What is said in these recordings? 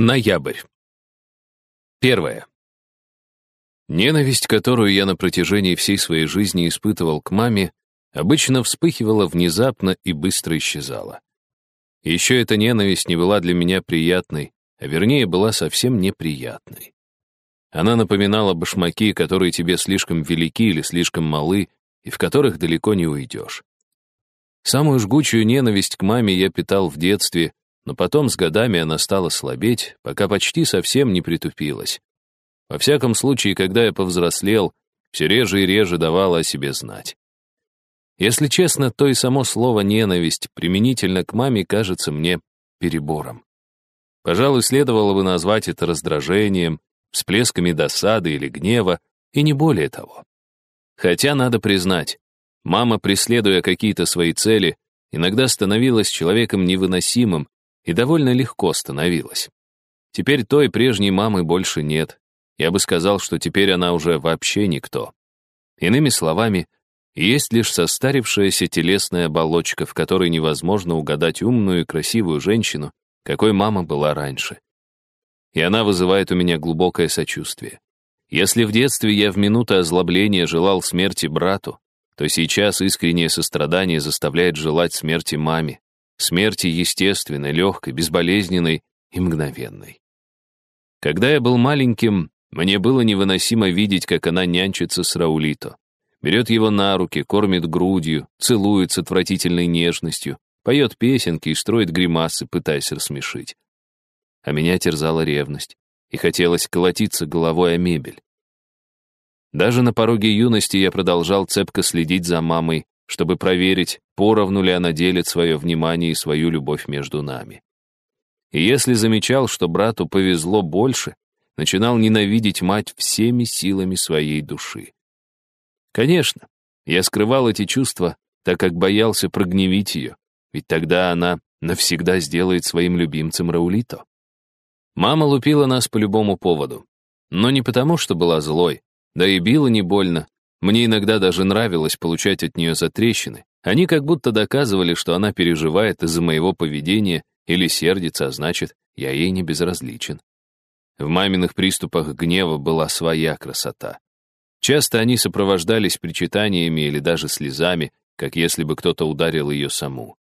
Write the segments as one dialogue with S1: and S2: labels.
S1: Ноябрь. Первое. Ненависть, которую я на протяжении всей своей жизни испытывал к маме, обычно вспыхивала внезапно и быстро исчезала. Еще эта ненависть не была для меня приятной, а вернее была совсем неприятной. Она напоминала башмаки, которые тебе слишком велики или слишком малы, и в которых далеко не уйдешь. Самую жгучую ненависть к маме я питал в детстве, но потом с годами она стала слабеть, пока почти совсем не притупилась. Во всяком случае, когда я повзрослел, все реже и реже давала о себе знать. Если честно, то и само слово «ненависть» применительно к маме кажется мне перебором. Пожалуй, следовало бы назвать это раздражением, всплесками досады или гнева, и не более того. Хотя, надо признать, мама, преследуя какие-то свои цели, иногда становилась человеком невыносимым, и довольно легко становилась. Теперь той прежней мамы больше нет. Я бы сказал, что теперь она уже вообще никто. Иными словами, есть лишь состарившаяся телесная оболочка, в которой невозможно угадать умную и красивую женщину, какой мама была раньше. И она вызывает у меня глубокое сочувствие. Если в детстве я в минуты озлобления желал смерти брату, то сейчас искреннее сострадание заставляет желать смерти маме смерти естественной, легкой, безболезненной и мгновенной. Когда я был маленьким, мне было невыносимо видеть, как она нянчится с Раулито. Берет его на руки, кормит грудью, целует с отвратительной нежностью, поет песенки и строит гримасы, пытаясь рассмешить. А меня терзала ревность, и хотелось колотиться головой о мебель. Даже на пороге юности я продолжал цепко следить за мамой, чтобы проверить, поровну ли она делит свое внимание и свою любовь между нами. И если замечал, что брату повезло больше, начинал ненавидеть мать всеми силами своей души. Конечно, я скрывал эти чувства, так как боялся прогневить ее, ведь тогда она навсегда сделает своим любимцем Раулито. Мама лупила нас по любому поводу, но не потому, что была злой, да и била не больно, мне иногда даже нравилось получать от нее затрещины. Они как будто доказывали, что она переживает из-за моего поведения или сердится, а значит, я ей не безразличен. В маминых приступах гнева была своя красота. Часто они сопровождались причитаниями или даже слезами, как если бы кто-то ударил ее саму.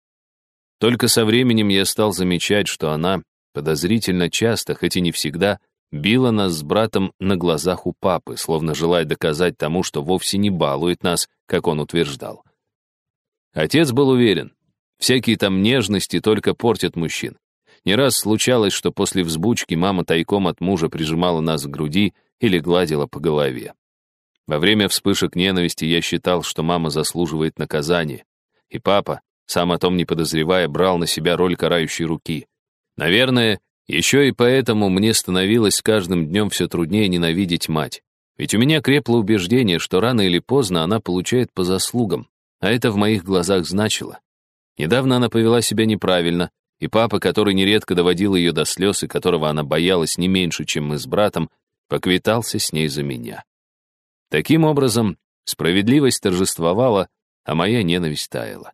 S1: Только со временем я стал замечать, что она подозрительно часто, хоть и не всегда, била нас с братом на глазах у папы, словно желая доказать тому, что вовсе не балует нас, как он утверждал. Отец был уверен, всякие там нежности только портят мужчин. Не раз случалось, что после взбучки мама тайком от мужа прижимала нас к груди или гладила по голове. Во время вспышек ненависти я считал, что мама заслуживает наказания, и папа, сам о том не подозревая, брал на себя роль карающей руки. Наверное, еще и поэтому мне становилось с каждым днем все труднее ненавидеть мать. Ведь у меня крепло убеждение, что рано или поздно она получает по заслугам, а это в моих глазах значило. Недавно она повела себя неправильно, и папа, который нередко доводил ее до слез и которого она боялась не меньше, чем мы с братом, поквитался с ней за меня. Таким образом, справедливость торжествовала, а моя ненависть таяла.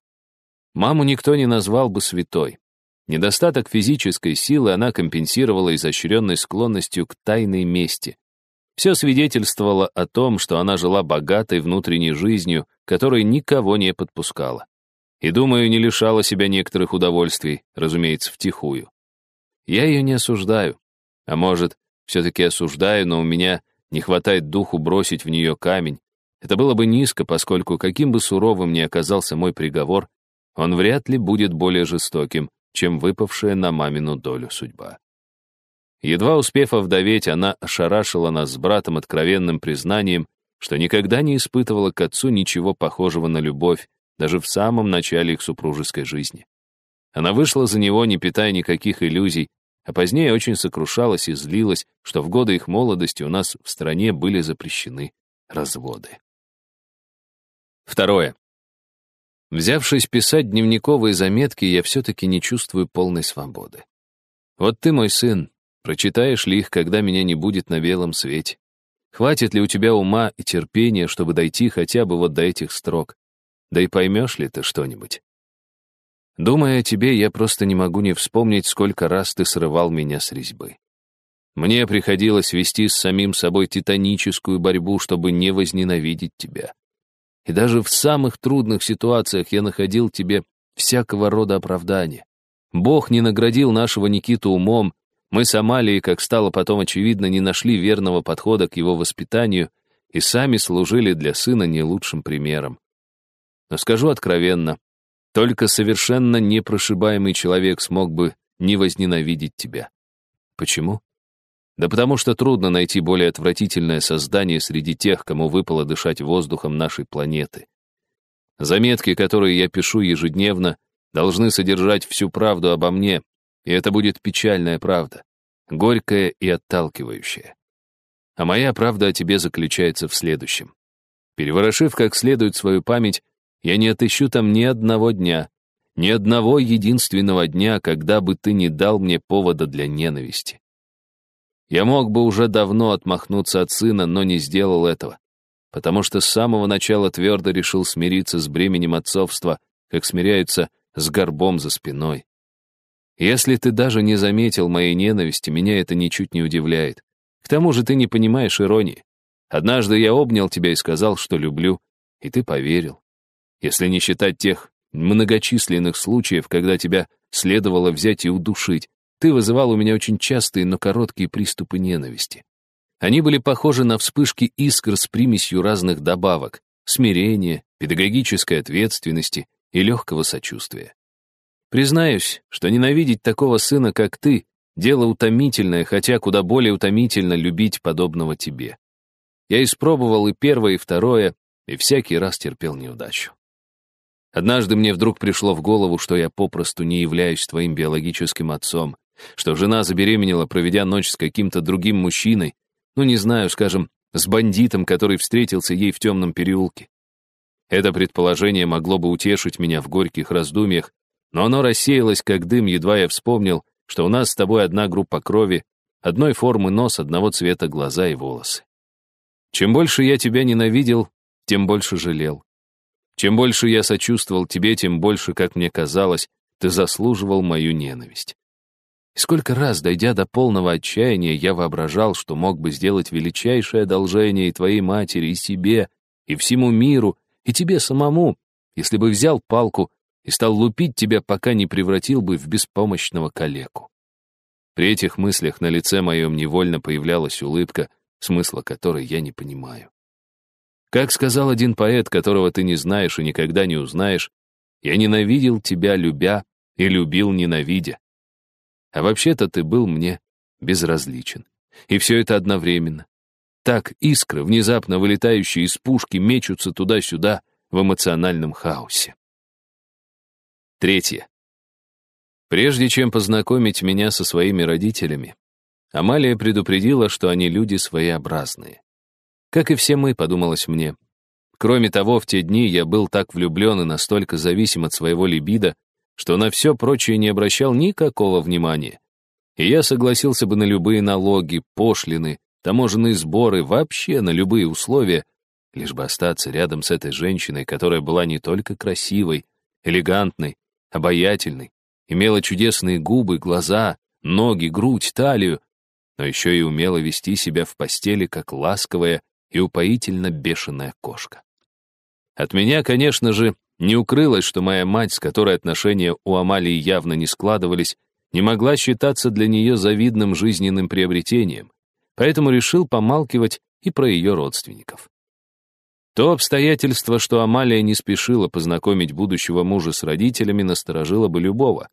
S1: Маму никто не назвал бы святой. Недостаток физической силы она компенсировала изощренной склонностью к тайной мести. Все свидетельствовало о том, что она жила богатой внутренней жизнью, которой никого не подпускала. И, думаю, не лишала себя некоторых удовольствий, разумеется, втихую. Я ее не осуждаю. А может, все-таки осуждаю, но у меня не хватает духу бросить в нее камень. Это было бы низко, поскольку каким бы суровым ни оказался мой приговор, он вряд ли будет более жестоким, чем выпавшая на мамину долю судьба. Едва успев овдоветь, она ошарашила нас с братом откровенным признанием, что никогда не испытывала к отцу ничего похожего на любовь, даже в самом начале их супружеской жизни. Она вышла за него, не питая никаких иллюзий, а позднее очень сокрушалась и злилась, что в годы их молодости у нас в стране были запрещены разводы. Второе. Взявшись писать дневниковые заметки, я все-таки не чувствую полной свободы. Вот ты, мой сын, прочитаешь ли их, когда меня не будет на белом свете? Хватит ли у тебя ума и терпения, чтобы дойти хотя бы вот до этих строк? Да и поймешь ли ты что-нибудь? Думая о тебе, я просто не могу не вспомнить, сколько раз ты срывал меня с резьбы. Мне приходилось вести с самим собой титаническую борьбу, чтобы не возненавидеть тебя. И даже в самых трудных ситуациях я находил тебе всякого рода оправдания. Бог не наградил нашего Никиту умом, мы с Амалией, как стало потом очевидно, не нашли верного подхода к его воспитанию и сами служили для сына не лучшим примером. Но скажу откровенно, только совершенно непрошибаемый человек смог бы не возненавидеть тебя. Почему? Да потому что трудно найти более отвратительное создание среди тех, кому выпало дышать воздухом нашей планеты. Заметки, которые я пишу ежедневно, должны содержать всю правду обо мне, и это будет печальная правда, горькая и отталкивающая. А моя правда о тебе заключается в следующем. Переворошив как следует свою память, я не отыщу там ни одного дня, ни одного единственного дня, когда бы ты не дал мне повода для ненависти. Я мог бы уже давно отмахнуться от сына, но не сделал этого, потому что с самого начала твердо решил смириться с бременем отцовства, как смиряются с горбом за спиной. Если ты даже не заметил моей ненависти, меня это ничуть не удивляет. К тому же ты не понимаешь иронии. Однажды я обнял тебя и сказал, что люблю, и ты поверил. Если не считать тех многочисленных случаев, когда тебя следовало взять и удушить, ты вызывал у меня очень частые, но короткие приступы ненависти. Они были похожи на вспышки искр с примесью разных добавок, смирения, педагогической ответственности и легкого сочувствия. Признаюсь, что ненавидеть такого сына, как ты, дело утомительное, хотя куда более утомительно любить подобного тебе. Я испробовал и первое, и второе, и всякий раз терпел неудачу. Однажды мне вдруг пришло в голову, что я попросту не являюсь твоим биологическим отцом, что жена забеременела, проведя ночь с каким-то другим мужчиной, ну, не знаю, скажем, с бандитом, который встретился ей в темном переулке. Это предположение могло бы утешить меня в горьких раздумьях, но оно рассеялось, как дым, едва я вспомнил, что у нас с тобой одна группа крови, одной формы нос, одного цвета глаза и волосы. Чем больше я тебя ненавидел, тем больше жалел. Чем больше я сочувствовал тебе, тем больше, как мне казалось, ты заслуживал мою ненависть. Сколько раз, дойдя до полного отчаяния, я воображал, что мог бы сделать величайшее одолжение и твоей матери, и себе, и всему миру, и тебе самому, если бы взял палку и стал лупить тебя, пока не превратил бы в беспомощного калеку. При этих мыслях на лице моем невольно появлялась улыбка, смысла которой я не понимаю. Как сказал один поэт, которого ты не знаешь и никогда не узнаешь, «Я ненавидел тебя, любя, и любил, ненавидя». А вообще-то ты был мне безразличен. И все это одновременно. Так искры, внезапно вылетающие из пушки, мечутся туда-сюда в эмоциональном хаосе. Третье. Прежде чем познакомить меня со своими родителями, Амалия предупредила, что они люди своеобразные. Как и все мы, подумалось мне. Кроме того, в те дни я был так влюблен и настолько зависим от своего либидо, что на все прочее не обращал никакого внимания. И я согласился бы на любые налоги, пошлины, таможенные сборы, вообще на любые условия, лишь бы остаться рядом с этой женщиной, которая была не только красивой, элегантной, обаятельной, имела чудесные губы, глаза, ноги, грудь, талию, но еще и умела вести себя в постели, как ласковая и упоительно бешеная кошка. От меня, конечно же, не укрылось, что моя мать, с которой отношения у Амалии явно не складывались, не могла считаться для нее завидным жизненным приобретением, поэтому решил помалкивать и про ее родственников. То обстоятельство, что Амалия не спешила познакомить будущего мужа с родителями, насторожило бы любого.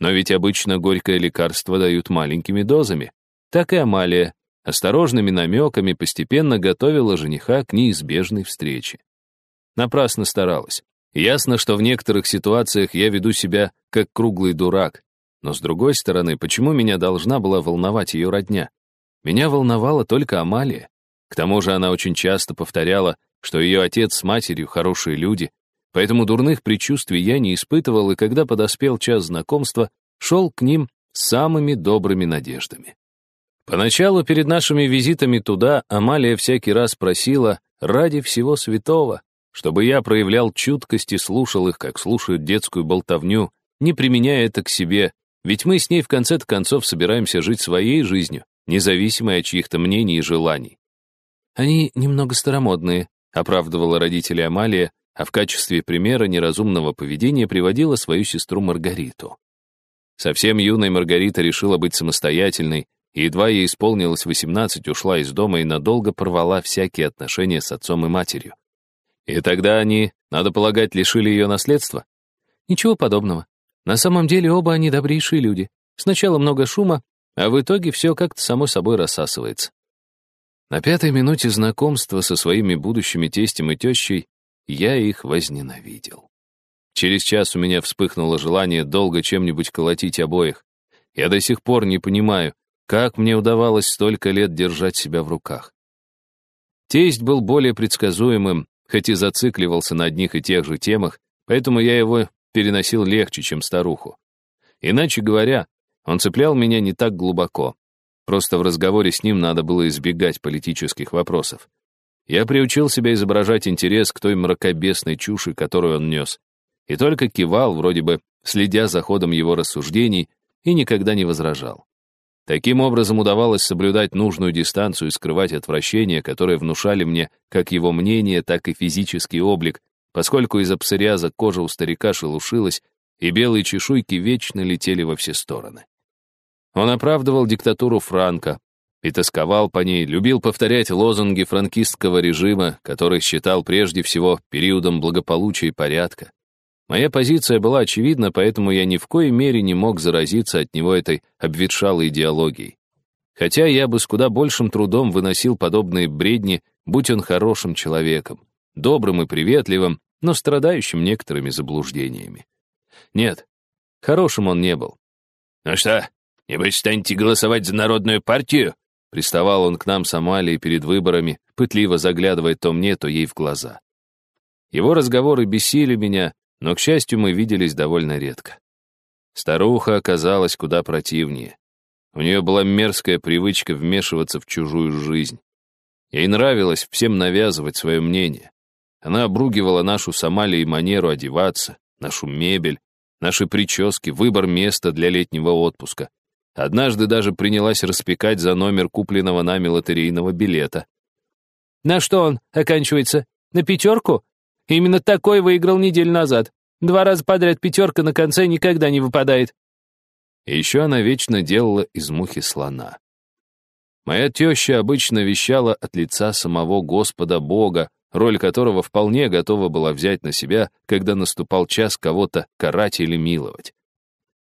S1: Но ведь обычно горькое лекарство дают маленькими дозами. Так и Амалия осторожными намеками постепенно готовила жениха к неизбежной встрече. Напрасно старалась. Ясно, что в некоторых ситуациях я веду себя как круглый дурак, но с другой стороны, почему меня должна была волновать ее родня? Меня волновала только Амалия. К тому же она очень часто повторяла, что ее отец с матерью хорошие люди, поэтому дурных предчувствий я не испытывал, и когда подоспел час знакомства, шел к ним с самыми добрыми надеждами. Поначалу перед нашими визитами туда Амалия всякий раз просила ради всего святого, чтобы я проявлял чуткость и слушал их, как слушают детскую болтовню, не применяя это к себе, ведь мы с ней в конце концов собираемся жить своей жизнью, независимой от чьих-то мнений и желаний. Они немного старомодные, оправдывала родителей Амалия, а в качестве примера неразумного поведения приводила свою сестру Маргариту. Совсем юная Маргарита решила быть самостоятельной, и едва ей исполнилось 18, ушла из дома и надолго порвала всякие отношения с отцом и матерью. И тогда они, надо полагать, лишили ее наследства? Ничего подобного. На самом деле оба они добрейшие люди. Сначала много шума, а в итоге все как-то само собой рассасывается. На пятой минуте знакомства со своими будущими тестем и тещей я их возненавидел. Через час у меня вспыхнуло желание долго чем-нибудь колотить обоих. Я до сих пор не понимаю, как мне удавалось столько лет держать себя в руках. Тесть был более предсказуемым, хоть и зацикливался на одних и тех же темах, поэтому я его переносил легче, чем старуху. Иначе говоря, он цеплял меня не так глубоко. Просто в разговоре с ним надо было избегать политических вопросов. Я приучил себя изображать интерес к той мракобесной чуши, которую он нес. И только кивал, вроде бы следя за ходом его рассуждений, и никогда не возражал. Таким образом удавалось соблюдать нужную дистанцию и скрывать отвращение, которое внушали мне как его мнение, так и физический облик, поскольку из-за псориаза кожа у старика шелушилась, и белые чешуйки вечно летели во все стороны. Он оправдывал диктатуру Франка и тосковал по ней, любил повторять лозунги франкистского режима, который считал прежде всего периодом благополучия и порядка. Моя позиция была очевидна, поэтому я ни в коей мере не мог заразиться от него этой обветшалой идеологией. Хотя я бы с куда большим трудом выносил подобные бредни, будь он хорошим человеком, добрым и приветливым, но страдающим некоторыми заблуждениями. Нет, хорошим он не был.
S2: «Ну что, «Небось, станете голосовать за народную партию?»
S1: Приставал он к нам с Амалией перед выборами, пытливо заглядывая то мне, то ей в глаза. Его разговоры бесили меня, но, к счастью, мы виделись довольно редко. Старуха оказалась куда противнее. У нее была мерзкая привычка вмешиваться в чужую жизнь. Ей нравилось всем навязывать свое мнение. Она обругивала нашу с Амалией манеру одеваться, нашу мебель, наши прически, выбор места для летнего отпуска. Однажды даже принялась распекать за номер купленного нами лотерейного билета.
S3: «На что он оканчивается? На пятерку? Именно такой выиграл неделю назад. Два раза подряд пятерка на конце никогда не выпадает».
S1: Еще она вечно делала из мухи слона. Моя теща обычно вещала от лица самого Господа Бога, роль которого вполне готова была взять на себя, когда наступал час кого-то карать или миловать.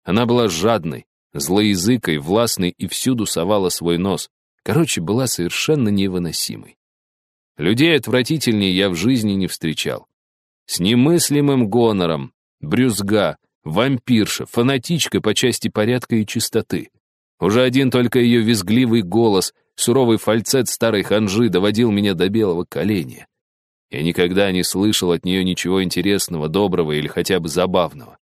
S1: Она была жадной, злоязыкой, властной и всюду совала свой нос. Короче, была совершенно невыносимой. Людей отвратительнее я в жизни не встречал. С немыслимым гонором, брюзга, вампирша, фанатичка по части порядка и чистоты. Уже один только ее визгливый голос, суровый фальцет старой ханжи доводил меня до белого коленя. Я никогда не слышал от нее ничего интересного, доброго или хотя бы забавного.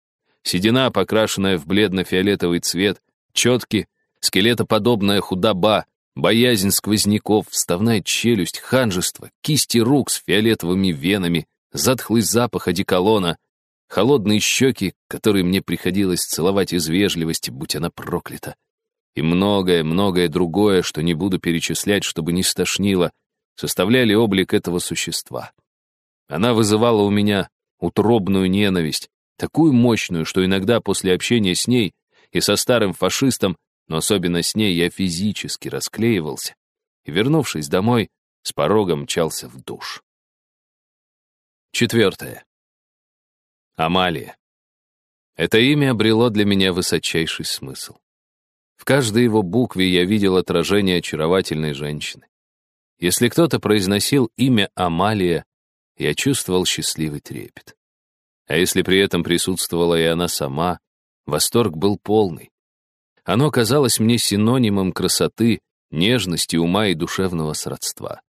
S1: Седина, покрашенная в бледно-фиолетовый цвет, четки, скелетоподобная худоба, боязнь сквозняков, вставная челюсть, ханжество, кисти рук с фиолетовыми венами, затхлый запах одеколона, холодные щеки, которые мне приходилось целовать из вежливости, будь она проклята. И многое-многое другое, что не буду перечислять, чтобы не стошнило, составляли облик этого существа. Она вызывала у меня утробную ненависть, такую мощную, что иногда после общения с ней и со старым фашистом, но особенно с ней я физически расклеивался и, вернувшись домой, с порогом мчался в душ. Четвертое. Амалия. Это имя обрело для меня высочайший смысл. В каждой его букве я видел отражение очаровательной женщины. Если кто-то произносил имя Амалия, я чувствовал счастливый трепет. А если при этом присутствовала и она сама, восторг был полный. Оно казалось мне синонимом красоты, нежности, ума и душевного сродства.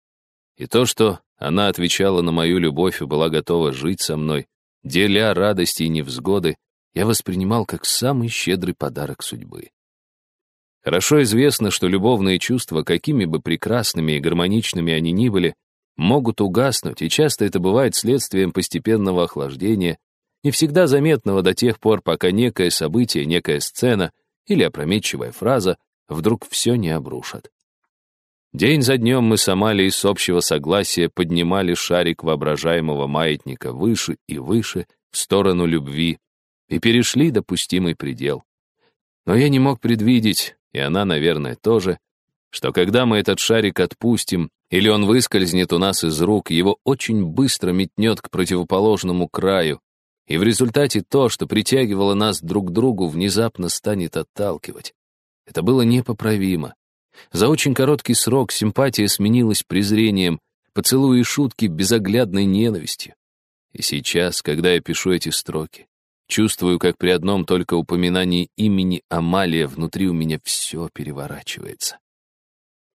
S1: И то, что она отвечала на мою любовь и была готова жить со мной, деля радости и невзгоды, я воспринимал как самый щедрый подарок судьбы. Хорошо известно, что любовные чувства, какими бы прекрасными и гармоничными они ни были, могут угаснуть, и часто это бывает следствием постепенного охлаждения не всегда заметного до тех пор, пока некое событие, некая сцена или опрометчивая фраза вдруг все не обрушат. День за днем мы с Амалией с общего согласия поднимали шарик воображаемого маятника выше и выше в сторону любви и перешли допустимый предел. Но я не мог предвидеть, и она, наверное, тоже, что когда мы этот шарик отпустим, или он выскользнет у нас из рук, его очень быстро метнет к противоположному краю, и в результате то, что притягивало нас друг к другу, внезапно станет отталкивать. Это было непоправимо. За очень короткий срок симпатия сменилась презрением, поцелуи и шутки безоглядной ненавистью. И сейчас, когда я пишу эти строки, чувствую, как при одном только упоминании имени Амалия внутри у меня все переворачивается.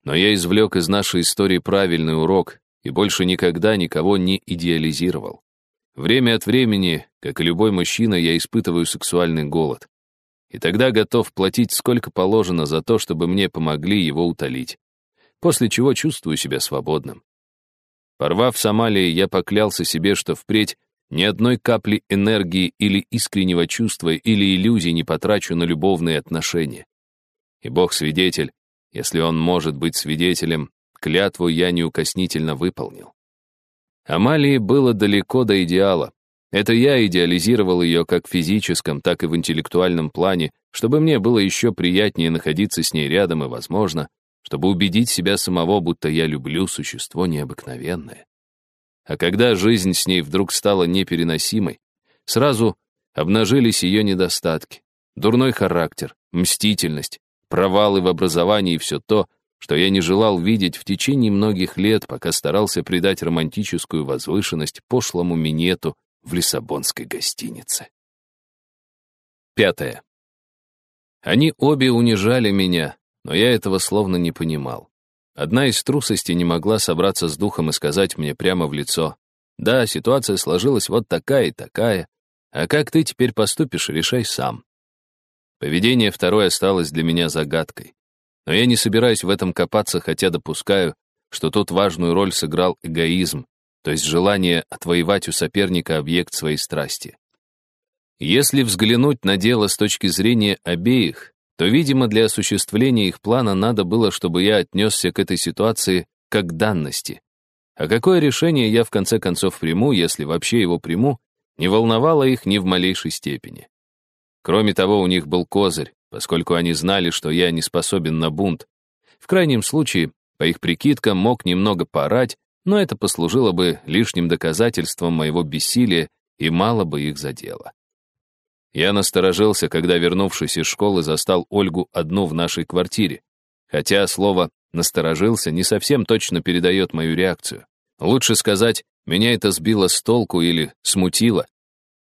S1: Но я извлек из нашей истории правильный урок и больше никогда никого не идеализировал. Время от времени, как и любой мужчина, я испытываю сексуальный голод и тогда готов платить сколько положено за то, чтобы мне помогли его утолить, после чего чувствую себя свободным. Порвав с Амалией, я поклялся себе, что впредь ни одной капли энергии или искреннего чувства или иллюзий не потрачу на любовные отношения. И Бог свидетель, если он может быть свидетелем, клятву я неукоснительно выполнил. Амалии было далеко до идеала, это я идеализировал ее как в физическом, так и в интеллектуальном плане, чтобы мне было еще приятнее находиться с ней рядом и, возможно, чтобы убедить себя самого, будто я люблю существо необыкновенное. А когда жизнь с ней вдруг стала непереносимой, сразу обнажились ее недостатки, дурной характер, мстительность, провалы в образовании и все то, что я не желал видеть в течение многих лет, пока старался придать романтическую возвышенность пошлому минету в лиссабонской гостинице. Пятое. Они обе унижали меня, но я этого словно не понимал. Одна из трусостей не могла собраться с духом и сказать мне прямо в лицо. Да, ситуация сложилась вот такая и такая, а как ты теперь поступишь, решай сам. Поведение второе осталось для меня загадкой. Но я не собираюсь в этом копаться, хотя допускаю, что тут важную роль сыграл эгоизм, то есть желание отвоевать у соперника объект своей страсти. Если взглянуть на дело с точки зрения обеих, то, видимо, для осуществления их плана надо было, чтобы я отнесся к этой ситуации как к данности. А какое решение я в конце концов приму, если вообще его приму, не волновало их ни в малейшей степени. Кроме того, у них был козырь, поскольку они знали, что я не способен на бунт. В крайнем случае, по их прикидкам, мог немного порать, но это послужило бы лишним доказательством моего бессилия и мало бы их задело. Я насторожился, когда, вернувшись из школы, застал Ольгу одну в нашей квартире. Хотя слово «насторожился» не совсем точно передает мою реакцию. Лучше сказать, меня это сбило с толку или смутило.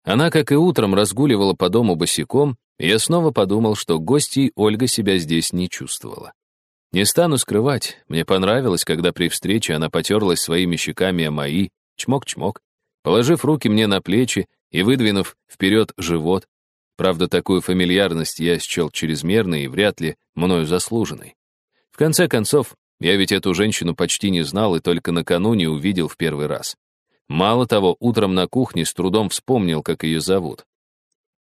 S1: Она, как и утром, разгуливала по дому босиком, и я снова подумал, что гостьей Ольга себя здесь не чувствовала. Не стану скрывать, мне понравилось, когда при встрече она потерлась своими щеками о мои, чмок-чмок, положив руки мне на плечи и выдвинув вперед живот. Правда, такую фамильярность я счел чрезмерной и вряд ли мною заслуженной. В конце концов, я ведь эту женщину почти не знал и только накануне увидел в первый раз. Мало того, утром на кухне с трудом вспомнил, как ее зовут.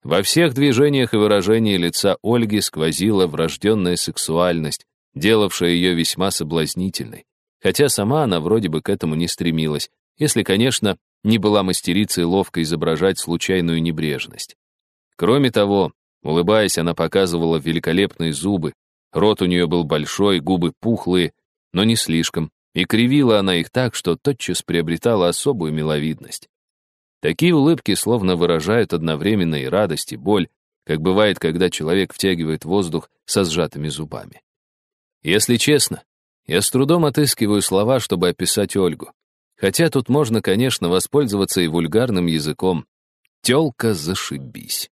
S1: Во всех движениях и выражении лица Ольги сквозила врожденная сексуальность, делавшая ее весьма соблазнительной, хотя сама она вроде бы к этому не стремилась, если, конечно, не была мастерицей ловко изображать случайную небрежность. Кроме того, улыбаясь, она показывала великолепные зубы, рот у нее был большой, губы пухлые, но не слишком, и кривила она их так, что тотчас приобретала особую миловидность. Такие улыбки словно выражают одновременно и радость, и боль, как бывает, когда человек втягивает воздух со сжатыми зубами. Если честно, я с трудом отыскиваю слова, чтобы описать Ольгу. Хотя тут можно, конечно, воспользоваться и вульгарным языком. Тёлка зашибись.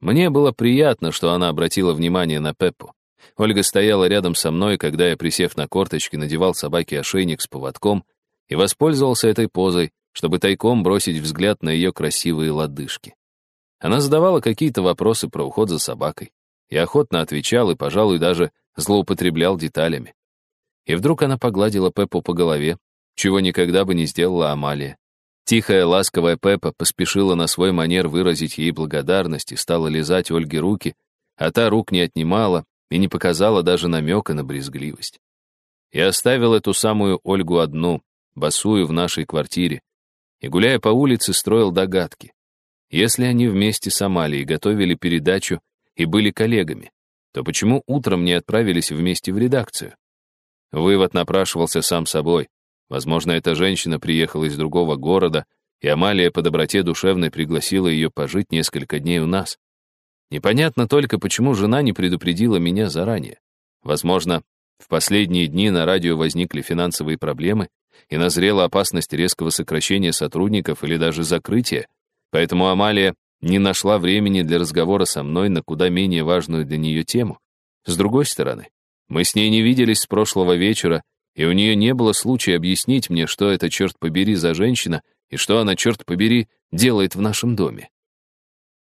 S1: Мне было приятно, что она обратила внимание на Пеппу. Ольга стояла рядом со мной, когда я, присев на корточки, надевал собаке ошейник с поводком и воспользовался этой позой, чтобы тайком бросить взгляд на ее красивые лодыжки. Она задавала какие-то вопросы про уход за собакой. Я охотно отвечал и, пожалуй, даже злоупотреблял деталями. И вдруг она погладила Пеппу по голове, чего никогда бы не сделала Амалия. Тихая, ласковая Пеппа поспешила на свой манер выразить ей благодарность и стала лизать Ольге руки, а та рук не отнимала и не показала даже намека на брезгливость. я оставил эту самую Ольгу одну, босую в нашей квартире, и, гуляя по улице, строил догадки. Если они вместе с Амалией готовили передачу и были коллегами, то почему утром не отправились вместе в редакцию? Вывод напрашивался сам собой. Возможно, эта женщина приехала из другого города, и Амалия по доброте душевной пригласила ее пожить несколько дней у нас. Непонятно только, почему жена не предупредила меня заранее. Возможно, в последние дни на радио возникли финансовые проблемы, и назрела опасность резкого сокращения сотрудников или даже закрытия, поэтому Амалия не нашла времени для разговора со мной на куда менее важную для нее тему. С другой стороны, мы с ней не виделись с прошлого вечера, и у нее не было случая объяснить мне, что это, черт побери, за женщина, и что она, черт побери, делает в нашем доме.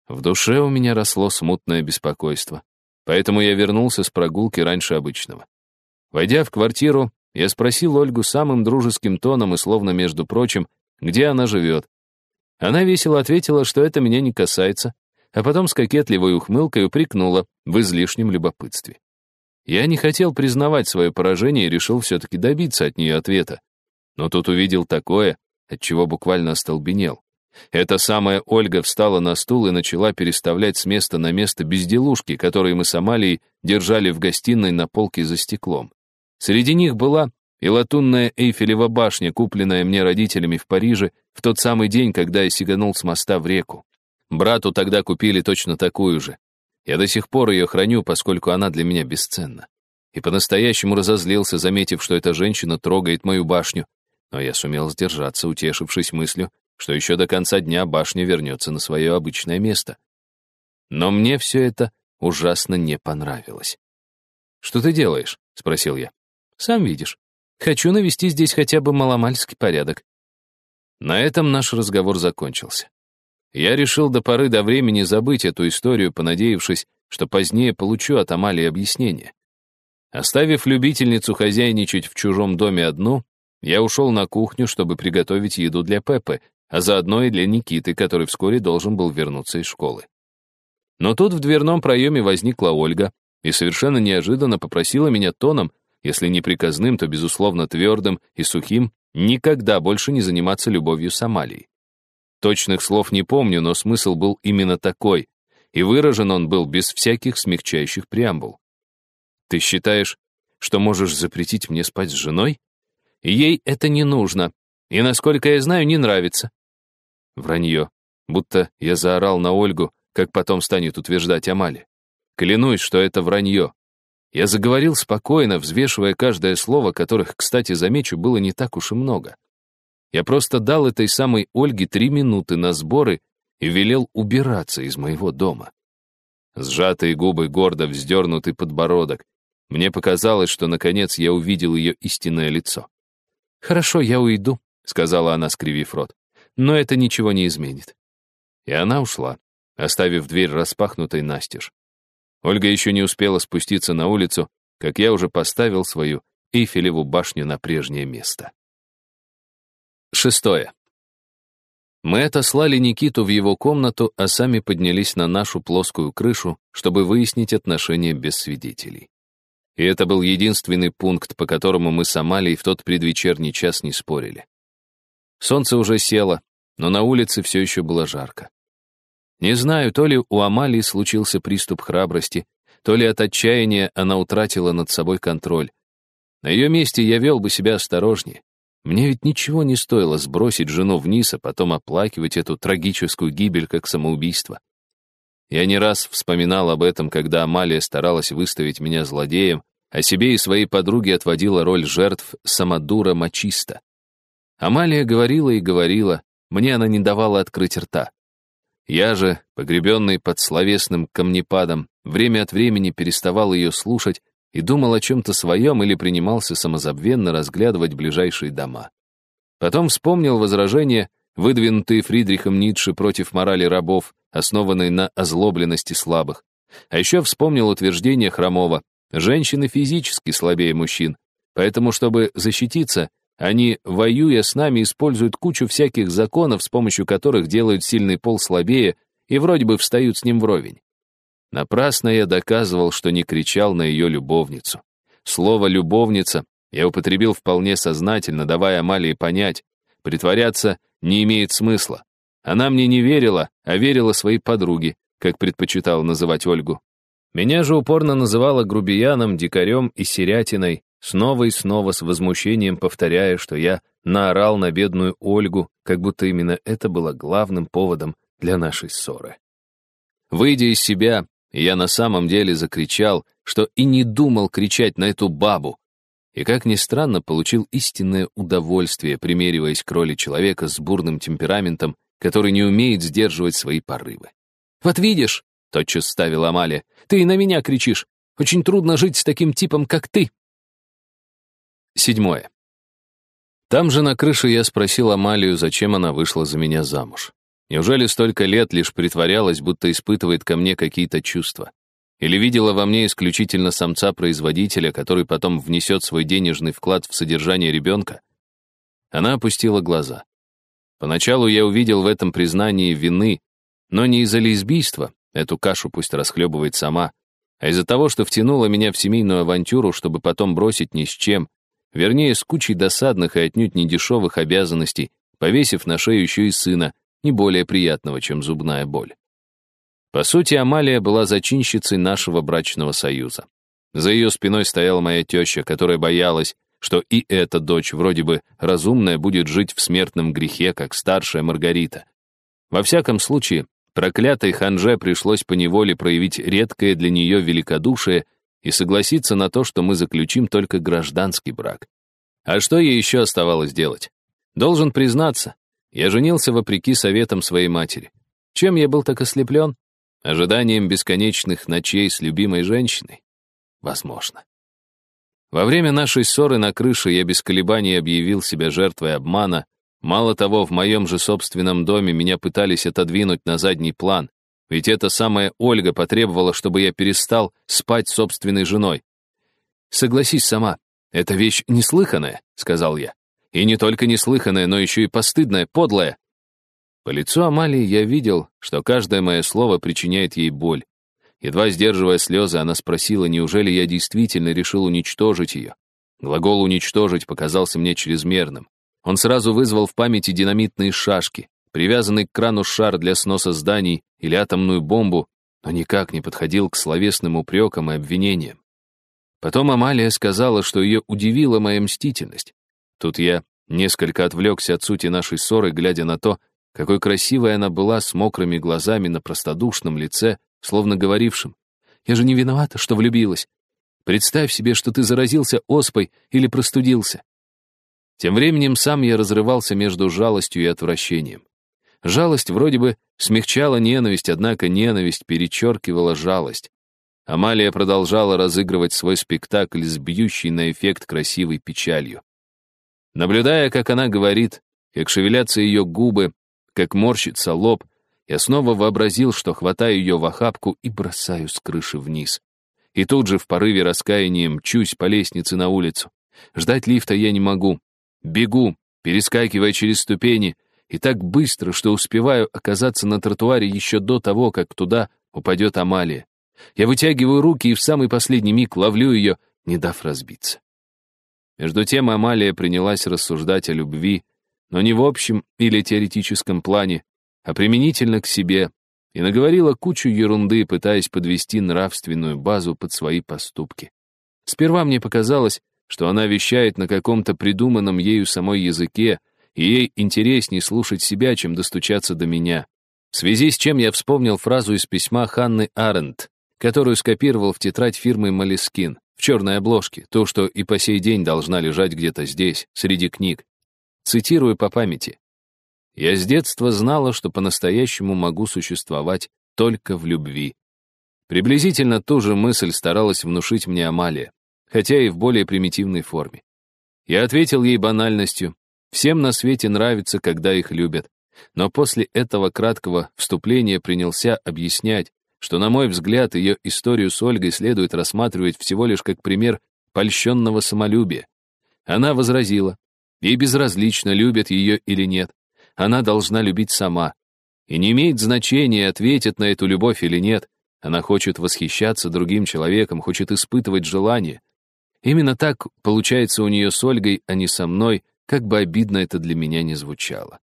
S1: В душе у меня росло смутное беспокойство, поэтому я вернулся с прогулки раньше обычного. Войдя в квартиру, я спросил Ольгу самым дружеским тоном и словно между прочим, где она живет. Она весело ответила, что это меня не касается, а потом с кокетливой ухмылкой упрекнула в излишнем любопытстве. Я не хотел признавать свое поражение и решил все-таки добиться от нее ответа. Но тут увидел такое, от чего буквально остолбенел. Эта самая Ольга встала на стул и начала переставлять с места на место безделушки, которые мы с Амалией держали в гостиной на полке за стеклом. Среди них была и латунная Эйфелева башня, купленная мне родителями в Париже в тот самый день, когда я сиганул с моста в реку. Брату тогда купили точно такую же. Я до сих пор ее храню, поскольку она для меня бесценна. И по-настоящему разозлился, заметив, что эта женщина трогает мою башню, но я сумел сдержаться, утешившись мыслью, что еще до конца дня башня вернется на свое обычное место. Но мне все это ужасно не понравилось. «Что ты делаешь?» — спросил я. Сам видишь. Хочу навести здесь хотя бы маломальский порядок. На этом наш разговор закончился. Я решил до поры до времени забыть эту историю, понадеявшись, что позднее получу от Амалии объяснение. Оставив любительницу хозяйничать в чужом доме одну, я ушел на кухню, чтобы приготовить еду для Пеппы, а заодно и для Никиты, который вскоре должен был вернуться из школы. Но тут в дверном проеме возникла Ольга и совершенно неожиданно попросила меня тоном, если не приказным, то, безусловно, твердым и сухим, никогда больше не заниматься любовью с Амалией. Точных слов не помню, но смысл был именно такой, и выражен он был без всяких смягчающих преамбул. «Ты считаешь, что можешь запретить мне спать с женой? ей это не нужно, и, насколько я знаю, не нравится». Вранье, будто я заорал на Ольгу, как потом станет утверждать Амали. Клянусь, что это вранье. Я заговорил спокойно, взвешивая каждое слово, которых, кстати, замечу, было не так уж и много. Я просто дал этой самой Ольге три минуты на сборы и велел убираться из моего дома. Сжатые губы, гордо вздернутый подбородок. Мне показалось, что, наконец, я увидел ее истинное лицо. «Хорошо, я уйду», — сказала она, скривив рот. «Но это ничего не изменит». И она ушла, оставив дверь распахнутой настежь. Ольга еще не успела спуститься на улицу, как я уже поставил свою Эйфелеву башню на прежнее место. Шестое. Мы отослали Никиту в его комнату, а сами поднялись на нашу плоскую крышу, чтобы выяснить отношения без свидетелей. И это был единственный пункт, по которому мы с Амалией в тот предвечерний час не спорили. Солнце уже село, но на улице все еще было жарко. Не знаю, то ли у Амалии случился приступ храбрости, то ли от отчаяния она утратила над собой контроль. На ее месте я вел бы себя осторожнее. Мне ведь ничего не стоило сбросить жену вниз, а потом оплакивать эту трагическую гибель как самоубийство. Я не раз вспоминал об этом, когда Амалия старалась выставить меня злодеем, а себе и своей подруге отводила роль жертв самодура-мачиста. Амалия говорила и говорила, мне она не давала открыть рта. Я же, погребенный под словесным камнепадом, время от времени переставал ее слушать и думал о чем-то своем или принимался самозабвенно разглядывать ближайшие дома. Потом вспомнил возражения, выдвинутые Фридрихом Ницше против морали рабов, основанной на озлобленности слабых. А еще вспомнил утверждение Хромова, женщины физически слабее мужчин, поэтому, чтобы защититься, они, воюя с нами, используют кучу всяких законов, с помощью которых делают сильный пол слабее и вроде бы встают с ним вровень. Напрасно я доказывал, что не кричал на ее любовницу. Слово «любовница» Я употребил вполне сознательно, давая Амалии понять, притворяться не имеет смысла. Она мне не верила, а верила своей подруге, как предпочитала называть Ольгу. Меня же упорно называла грубияном, дикарем и серятиной, снова и снова с возмущением повторяя, что я наорал на бедную Ольгу, как будто именно это было главным поводом для нашей ссоры. Выйдя из себя, я на самом деле закричал, что и не думал кричать на эту бабу, и, как ни странно, получил истинное удовольствие, примериваясь к роли человека с бурным темпераментом, который не умеет сдерживать свои порывы. «Вот видишь», — тотчас ставила Амалия, — «ты и на меня кричишь. Очень трудно жить с таким типом, как ты». Седьмое. Там же на крыше я спросил Амалию, зачем она вышла за меня замуж. Неужели столько лет лишь притворялась, будто испытывает ко мне какие-то чувства? Или видела во мне исключительно самца-производителя, который потом внесет свой денежный вклад в содержание ребенка? Она опустила глаза. Поначалу я увидел в этом признании вины, но не из-за лесбийства, эту кашу пусть расхлебывает сама, а из-за того, что втянула меня в семейную авантюру, чтобы потом бросить ни с чем, вернее, с кучей досадных и отнюдь недешевых обязанностей, повесив на шею еще и сына, не более приятного, чем зубная боль. По сути, Амалия была зачинщицей нашего брачного союза. За ее спиной стояла моя теща, которая боялась, что и эта дочь, вроде бы разумная, будет жить в смертном грехе, как старшая Маргарита. Во всяком случае, проклятой ханже пришлось поневоле проявить редкое для нее великодушие и согласиться на то, что мы заключим только гражданский брак. А что ей еще оставалось делать? Должен признаться, я женился вопреки советам своей матери. Чем я был так ослеплен? Ожиданием бесконечных ночей с любимой женщиной? Возможно. Во время нашей ссоры на крыше я без колебаний объявил себя жертвой обмана. Мало того, в моем же собственном доме меня пытались отодвинуть на задний план, ведь эта самая Ольга потребовала, чтобы я перестал спать с собственной женой. «Согласись сама, это вещь неслыханная», — сказал я. И не только неслыханное, но еще и постыдное, подлое. По лицу Амалии я видел, что каждое мое слово причиняет ей боль. Едва сдерживая слезы, она спросила, неужели я действительно решил уничтожить ее. Глагол «уничтожить» показался мне чрезмерным. Он сразу вызвал в памяти динамитные шашки, привязанный к крану шар для сноса зданий или атомную бомбу, но никак не подходил к словесным упрекам и обвинениям. Потом Амалия сказала, что ее удивила моя мстительность. Тут я несколько отвлекся от сути нашей ссоры, глядя на то, какой красивой она была с мокрыми глазами на простодушном лице, словно говорившим, «Я же не виновата, что влюбилась. Представь себе, что ты заразился оспой или простудился». Тем временем сам я разрывался между жалостью и отвращением. Жалость вроде бы смягчала ненависть, однако ненависть перечеркивала жалость. Амалия продолжала разыгрывать свой спектакль с бьющей на эффект красивой печалью. Наблюдая, как она говорит, как шевелятся ее губы, как морщится лоб, я снова вообразил, что хватаю ее в охапку и бросаю с крыши вниз. И тут же в порыве раскаяния мчусь по лестнице на улицу. Ждать лифта я не могу. Бегу, перескакивая через ступени, и так быстро, что успеваю оказаться на тротуаре еще до того, как туда упадет Амалия. Я вытягиваю руки и в самый последний миг ловлю ее, не дав разбиться. Между тем Амалия принялась рассуждать о любви, но не в общем или теоретическом плане, а применительно к себе, и наговорила кучу ерунды, пытаясь подвести нравственную базу под свои поступки. Сперва мне показалось, что она вещает на каком-то придуманном ею самой языке, и ей интереснее слушать себя, чем достучаться до меня. В связи с чем я вспомнил фразу из письма Ханны Аренд, которую скопировал в тетрадь фирмы Малискин в черной обложке, то, что и по сей день должна лежать где-то здесь, среди книг. Цитирую по памяти. «Я с детства знала, что по-настоящему могу существовать только в любви». Приблизительно ту же мысль старалась внушить мне Амалия, хотя и в более примитивной форме. Я ответил ей банальностью. Всем на свете нравится, когда их любят. Но после этого краткого вступления принялся объяснять, что, на мой взгляд, ее историю с Ольгой следует рассматривать всего лишь как пример польщенного самолюбия. Она возразила, ей безразлично, любят ее или нет. Она должна любить сама. И не имеет значения, ответит на эту любовь или нет. Она хочет восхищаться другим человеком, хочет испытывать желание. Именно так получается у нее с Ольгой, а не со мной, как бы обидно это для меня не звучало.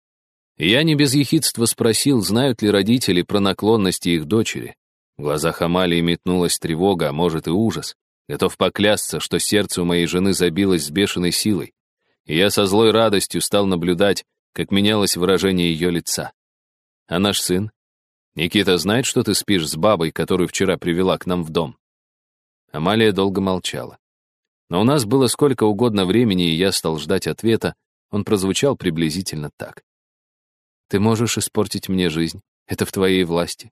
S1: Я не без ехидства спросил, знают ли родители про наклонности их дочери. В глазах Амалии метнулась тревога, а может и ужас. Готов поклясться, что сердце у моей жены забилось с бешеной силой. И я со злой радостью стал наблюдать, как менялось выражение ее лица. А наш сын? Никита знает, что ты спишь с бабой, которую вчера привела к нам в дом? Амалия долго молчала. Но у нас было сколько угодно времени, и я стал ждать ответа. Он прозвучал приблизительно так. «Ты можешь испортить мне жизнь. Это в твоей власти.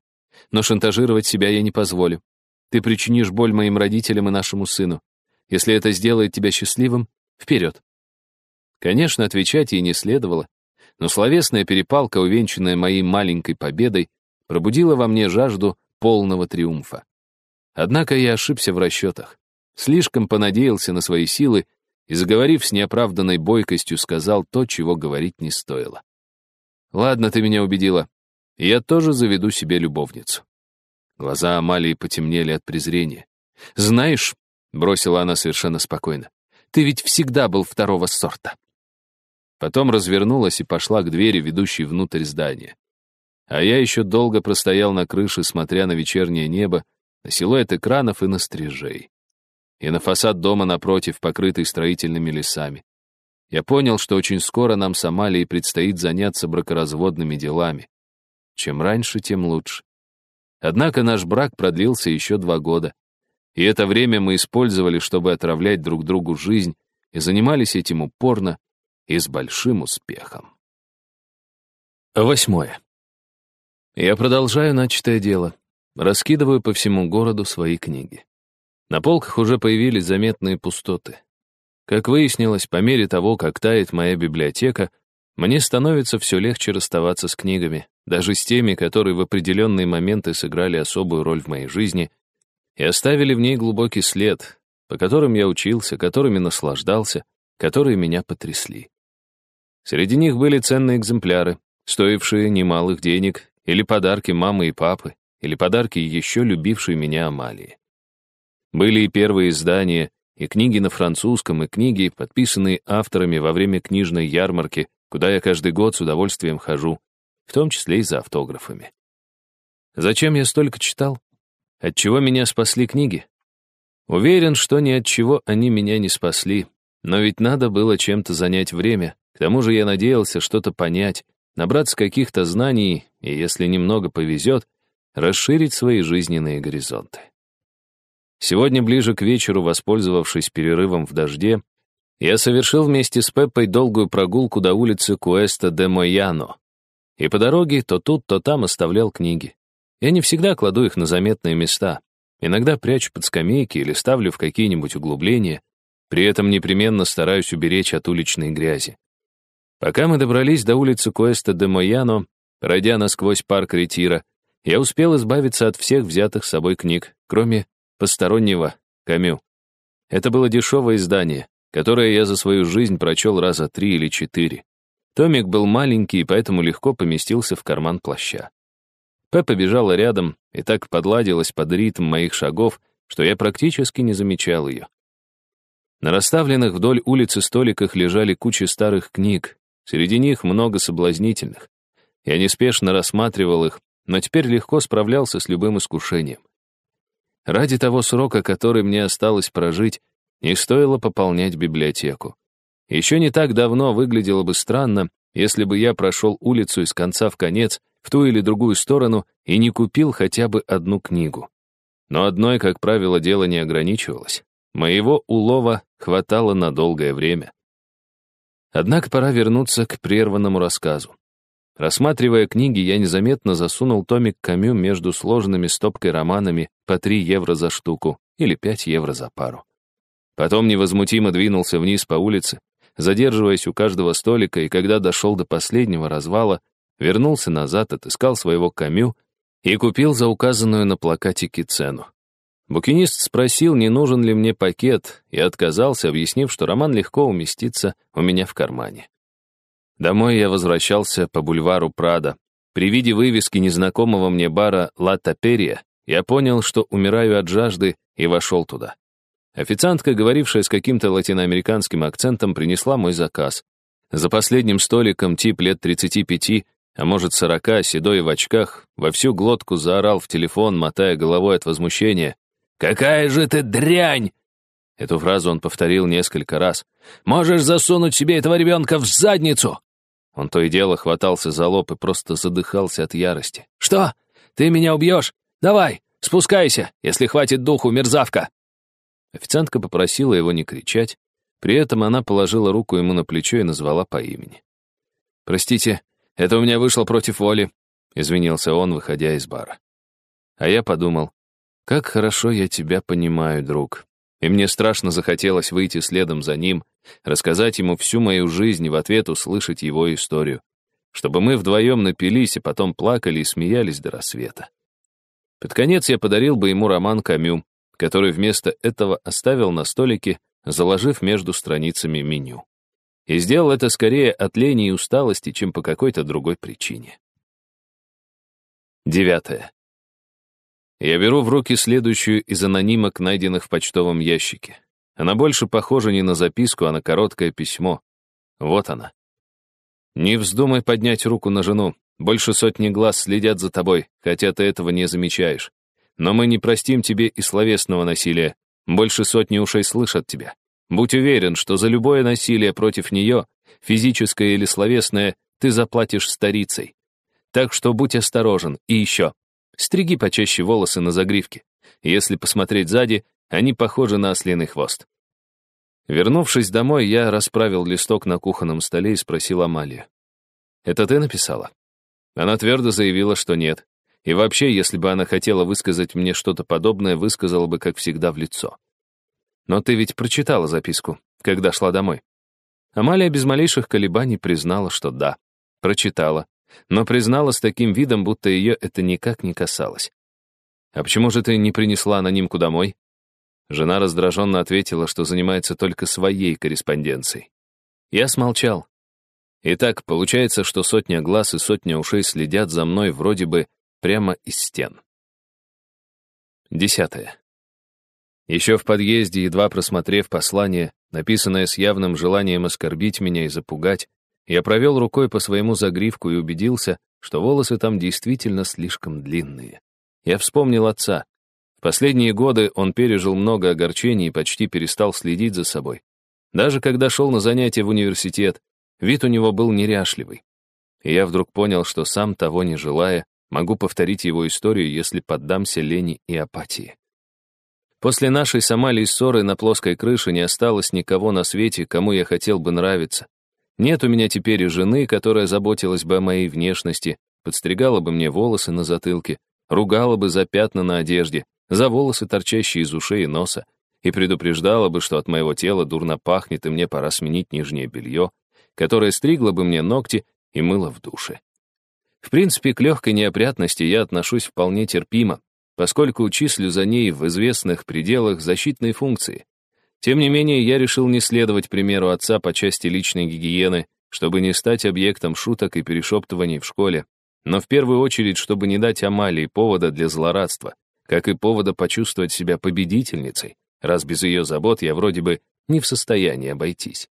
S1: Но шантажировать себя я не позволю. Ты причинишь боль моим родителям и нашему сыну. Если это сделает тебя счастливым, вперед». Конечно, отвечать ей не следовало, но словесная перепалка, увенчанная моей маленькой победой, пробудила во мне жажду полного триумфа. Однако я ошибся в расчетах. Слишком понадеялся на свои силы и, заговорив с неоправданной бойкостью, сказал то, чего говорить не стоило. «Ладно, ты меня убедила. Я тоже заведу себе любовницу». Глаза Амалии потемнели от презрения. «Знаешь», — бросила она совершенно спокойно, «ты ведь всегда был второго сорта». Потом развернулась и пошла к двери, ведущей внутрь здания. А я еще долго простоял на крыше, смотря на вечернее небо, на силуэт экранов и на стрижей и на фасад дома напротив, покрытый строительными лесами. Я понял, что очень скоро нам с Амалией предстоит заняться бракоразводными делами. Чем раньше, тем лучше. Однако наш брак продлился еще два года. И это время мы использовали, чтобы отравлять друг другу жизнь, и занимались этим упорно и с большим успехом. Восьмое. Я продолжаю начатое дело. Раскидываю по всему городу свои книги. На полках уже появились заметные пустоты. Как выяснилось, по мере того, как тает моя библиотека, мне становится все легче расставаться с книгами, даже с теми, которые в определенные моменты сыграли особую роль в моей жизни и оставили в ней глубокий след, по которым я учился, которыми наслаждался, которые меня потрясли. Среди них были ценные экземпляры, стоившие немалых денег, или подарки мамы и папы, или подарки еще любившей меня Амалии. Были и первые издания, и книги на французском, и книги, подписанные авторами во время книжной ярмарки, куда я каждый год с удовольствием хожу, в том числе и за автографами. Зачем я столько читал? От чего меня спасли книги? Уверен, что ни от чего они меня не спасли, но ведь надо было чем-то занять время, к тому же я надеялся что-то понять, набраться каких-то знаний и, если немного повезет, расширить свои жизненные горизонты. Сегодня ближе к вечеру, воспользовавшись перерывом в дожде, я совершил вместе с Пеппой долгую прогулку до улицы Куэста де Мойяно. И по дороге то тут, то там оставлял книги. Я не всегда кладу их на заметные места. Иногда прячу под скамейки или ставлю в какие-нибудь углубления. При этом непременно стараюсь уберечь от уличной грязи. Пока мы добрались до улицы Куэста де Мойяно, пройдя насквозь парк Ретира, я успел избавиться от всех взятых с собой книг, кроме постороннего Камю. Это было дешевое издание, которое я за свою жизнь прочел раза три или четыре. Томик был маленький, поэтому легко поместился в карман плаща. Пеппа бежала рядом и так подладилась под ритм моих шагов, что я практически не замечал ее. На расставленных вдоль улицы столиках лежали кучи старых книг, среди них много соблазнительных. Я неспешно рассматривал их, но теперь легко справлялся с любым искушением. Ради того срока, который мне осталось прожить, не стоило пополнять библиотеку. Еще не так давно выглядело бы странно, если бы я прошел улицу из конца в конец, в ту или другую сторону, и не купил хотя бы одну книгу. Но одной, как правило, дело не ограничивалось. Моего улова хватало на долгое время. Однако пора вернуться к прерванному рассказу. Рассматривая книги, я незаметно засунул томик Камю между сложенными стопкой романами по 3 евро за штуку или 5 евро за пару. Потом невозмутимо двинулся вниз по улице, задерживаясь у каждого столика, и когда дошел до последнего развала, вернулся назад, отыскал своего Камю и купил за указанную на плакатике цену. Букинист спросил, не нужен ли мне пакет, и отказался, объяснив, что роман легко уместится у меня в кармане. Домой я возвращался по бульвару Прада. При виде вывески незнакомого мне бара «Ла Таперия» я понял, что умираю от жажды, и вошел туда. Официантка, говорившая с каким-то латиноамериканским акцентом, принесла мой заказ. За последним столиком тип лет 35, а может 40, седой в очках, во всю глотку заорал в телефон, мотая головой от возмущения. «Какая же ты дрянь!» Эту фразу он повторил несколько раз. «Можешь засунуть себе этого ребенка в задницу!» Он то и дело хватался за лоб и просто задыхался от ярости. «Что? Ты меня убьешь? Давай, спускайся, если хватит духу, мерзавка!» Официантка попросила его не кричать, при этом она положила руку ему на плечо и назвала по имени. «Простите, это у меня вышло против воли», — извинился он, выходя из бара. А я подумал, как хорошо я тебя понимаю, друг. И мне страшно захотелось выйти следом за ним, рассказать ему всю мою жизнь и в ответ услышать его историю, чтобы мы вдвоем напились и потом плакали и смеялись до рассвета. Под конец я подарил бы ему роман Камю, который вместо этого оставил на столике, заложив между страницами меню. И сделал это скорее от лени и усталости, чем по какой-то другой причине. Девятое. Я беру в руки следующую из анонимок, найденных в почтовом ящике. Она больше похожа не на записку, а на короткое письмо. Вот она. Не вздумай поднять руку на жену. Больше сотни глаз следят за тобой, хотя ты этого не замечаешь. Но мы не простим тебе и словесного насилия. Больше сотни ушей слышат тебя. Будь уверен, что за любое насилие против нее, физическое или словесное, ты заплатишь старицей. Так что будь осторожен. И еще. Стриги почаще волосы на загривке. Если посмотреть сзади, они похожи на ослиный хвост. Вернувшись домой, я расправил листок на кухонном столе и спросил Амалию. «Это ты написала?» Она твердо заявила, что нет. И вообще, если бы она хотела высказать мне что-то подобное, высказала бы, как всегда, в лицо. Но ты ведь прочитала записку, когда шла домой. Амалия без малейших колебаний признала, что да, прочитала, но признала с таким видом, будто ее это никак не касалось. «А почему же ты не принесла анонимку домой?» Жена раздраженно ответила, что занимается только своей корреспонденцией. Я смолчал. Итак, получается, что сотня глаз и сотня ушей следят за мной вроде бы прямо из стен. Десятое. Еще в подъезде, едва просмотрев послание, написанное с явным желанием оскорбить меня и запугать, я провел рукой по своему загривку и убедился, что волосы там действительно слишком длинные. Я вспомнил отца. В последние годы он пережил много огорчений и почти перестал следить за собой. Даже когда шел на занятия в университет, вид у него был неряшливый. И я вдруг понял, что сам того не желая, Могу повторить его историю, если поддамся лени и апатии. После нашей с Амалией ссоры на плоской крыше не осталось никого на свете, кому я хотел бы нравиться. Нет у меня теперь и жены, которая заботилась бы о моей внешности, подстригала бы мне волосы на затылке, ругала бы за пятна на одежде, за волосы, торчащие из ушей и носа, и предупреждала бы, что от моего тела дурно пахнет, и мне пора сменить нижнее белье, которое стригла бы мне ногти и мыла в душе. В принципе, к легкой неопрятности я отношусь вполне терпимо, поскольку числю за ней в известных пределах защитной функции. Тем не менее, я решил не следовать примеру отца по части личной гигиены, чтобы не стать объектом шуток и перешептываний в школе, но в первую очередь, чтобы не дать Амалии повода для злорадства, как и повода почувствовать себя победительницей, раз без ее забот я вроде бы не в состоянии обойтись.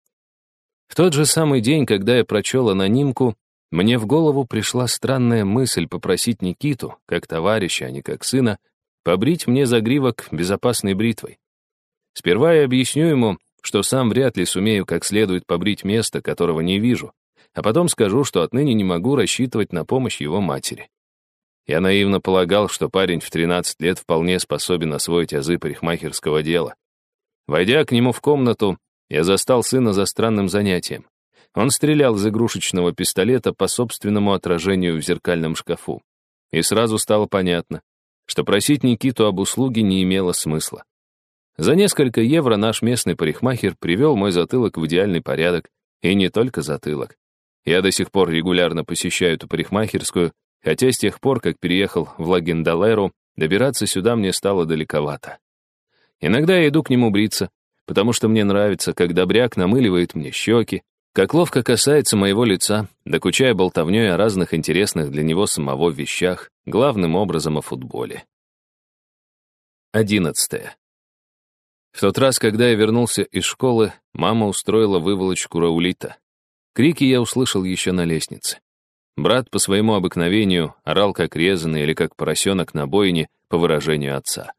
S1: В тот же самый день, когда я прочел анонимку, мне в голову пришла странная мысль попросить Никиту, как товарища, а не как сына, побрить мне загривок безопасной бритвой. Сперва я объясню ему, что сам вряд ли сумею как следует побрить место, которого не вижу, а потом скажу, что отныне не могу рассчитывать на помощь его матери. Я наивно полагал, что парень в 13 лет вполне способен освоить азы парикмахерского дела. Войдя к нему в комнату, я застал сына за странным занятием. Он стрелял из игрушечного пистолета по собственному отражению в зеркальном шкафу. И сразу стало понятно, что просить Никиту об услуге не имело смысла. За несколько евро наш местный парикмахер привел мой затылок в идеальный порядок, и не только затылок. Я до сих пор регулярно посещаю эту парикмахерскую, хотя с тех пор, как переехал в Лагендалеру, добираться сюда мне стало далековато. Иногда я иду к нему бриться, потому что мне нравится, как добряк намыливает мне щеки, как ловко касается моего лица, докучая болтовнёй о разных интересных для него самого вещах, главным образом о футболе. Одиннадцатое. В тот раз, когда я вернулся из школы, мама устроила выволочку Раулита. Крики я услышал еще на лестнице. Брат по своему обыкновению орал как резанный или как поросенок на бойне, по выражению отца.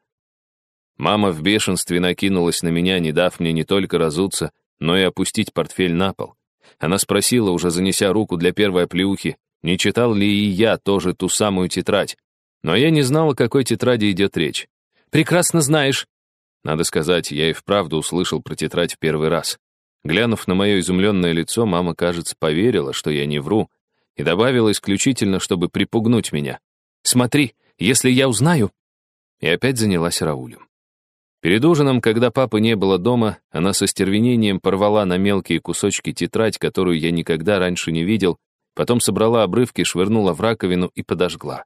S1: Мама в бешенстве накинулась на меня, не дав мне не только разуться, но и опустить портфель на пол. Она спросила, уже занеся руку для первой плюхи, не читал ли и я тоже ту самую тетрадь. Но я не знал, о какой тетради идет речь.
S3: «Прекрасно знаешь».
S1: Надо сказать, я и вправду услышал про тетрадь в первый раз. Глянув на мое изумленное лицо, мама, кажется, поверила, что я не вру, и добавила исключительно, чтобы припугнуть меня. «Смотри, если я узнаю...» И опять занялась Раулем. Перед ужином, когда папы не было дома, она со стервенением порвала на мелкие кусочки тетрадь, которую я никогда раньше не видел, потом собрала обрывки, швырнула в раковину и подожгла.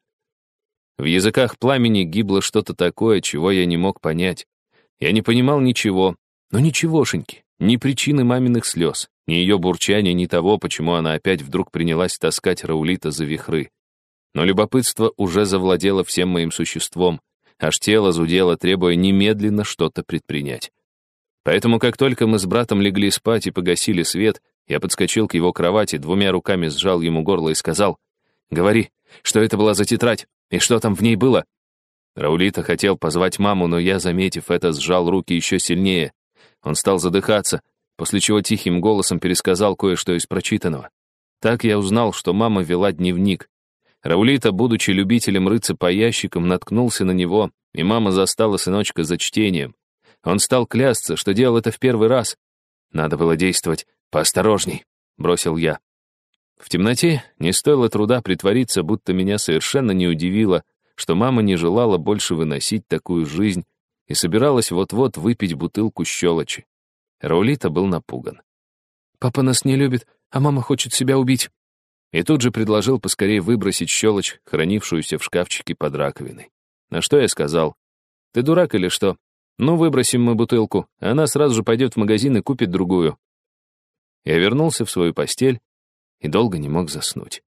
S1: В языках пламени гибло что-то такое, чего я не мог понять. Я не понимал ничего, но ничегошеньки, ни причины маминых слез, ни ее бурчания, ни того, почему она опять вдруг принялась таскать Раулита за вихры. Но любопытство уже завладело всем моим существом, аж тело зудело, требуя немедленно что-то предпринять. Поэтому, как только мы с братом легли спать и погасили свет, я подскочил к его кровати, двумя руками сжал ему горло и сказал, «Говори, что это была за тетрадь, и что там в ней было?» Раулита хотел позвать маму, но я, заметив это, сжал руки еще сильнее. Он стал задыхаться, после чего тихим голосом пересказал кое-что из прочитанного. Так я узнал, что мама вела дневник. Раулита, будучи любителем рыться по ящикам, наткнулся на него, и мама застала сыночка за чтением. Он стал клясться, что делал это в первый раз. Надо было действовать поосторожней, бросил я. В темноте не стоило труда притвориться, будто меня совершенно не удивило, что мама не желала больше выносить такую жизнь и собиралась вот-вот выпить бутылку щелочи. Раулита был напуган.
S3: «Папа нас не любит, а мама хочет себя убить»,
S1: и тут же предложил поскорее выбросить щелочь, хранившуюся в шкафчике под раковиной. На что я сказал, «Ты дурак или что? Ну, выбросим мы бутылку, а она сразу же пойдет в магазин и купит другую». Я вернулся в свою постель и долго не мог заснуть.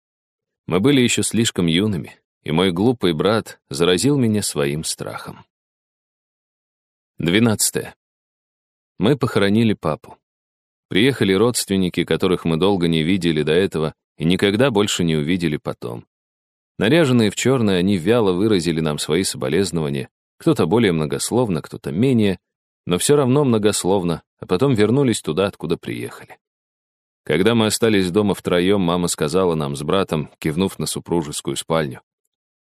S1: Мы были еще слишком юными, и мой глупый брат заразил меня своим страхом. Двенадцатое. Мы похоронили папу. Приехали родственники, которых мы долго не видели до этого, и никогда больше не увидели потом. Наряженные в черное, они вяло выразили нам свои соболезнования, кто-то более многословно, кто-то менее, но все равно многословно, а потом вернулись туда, откуда приехали. Когда мы остались дома втроем, мама сказала нам с братом, кивнув на супружескую спальню.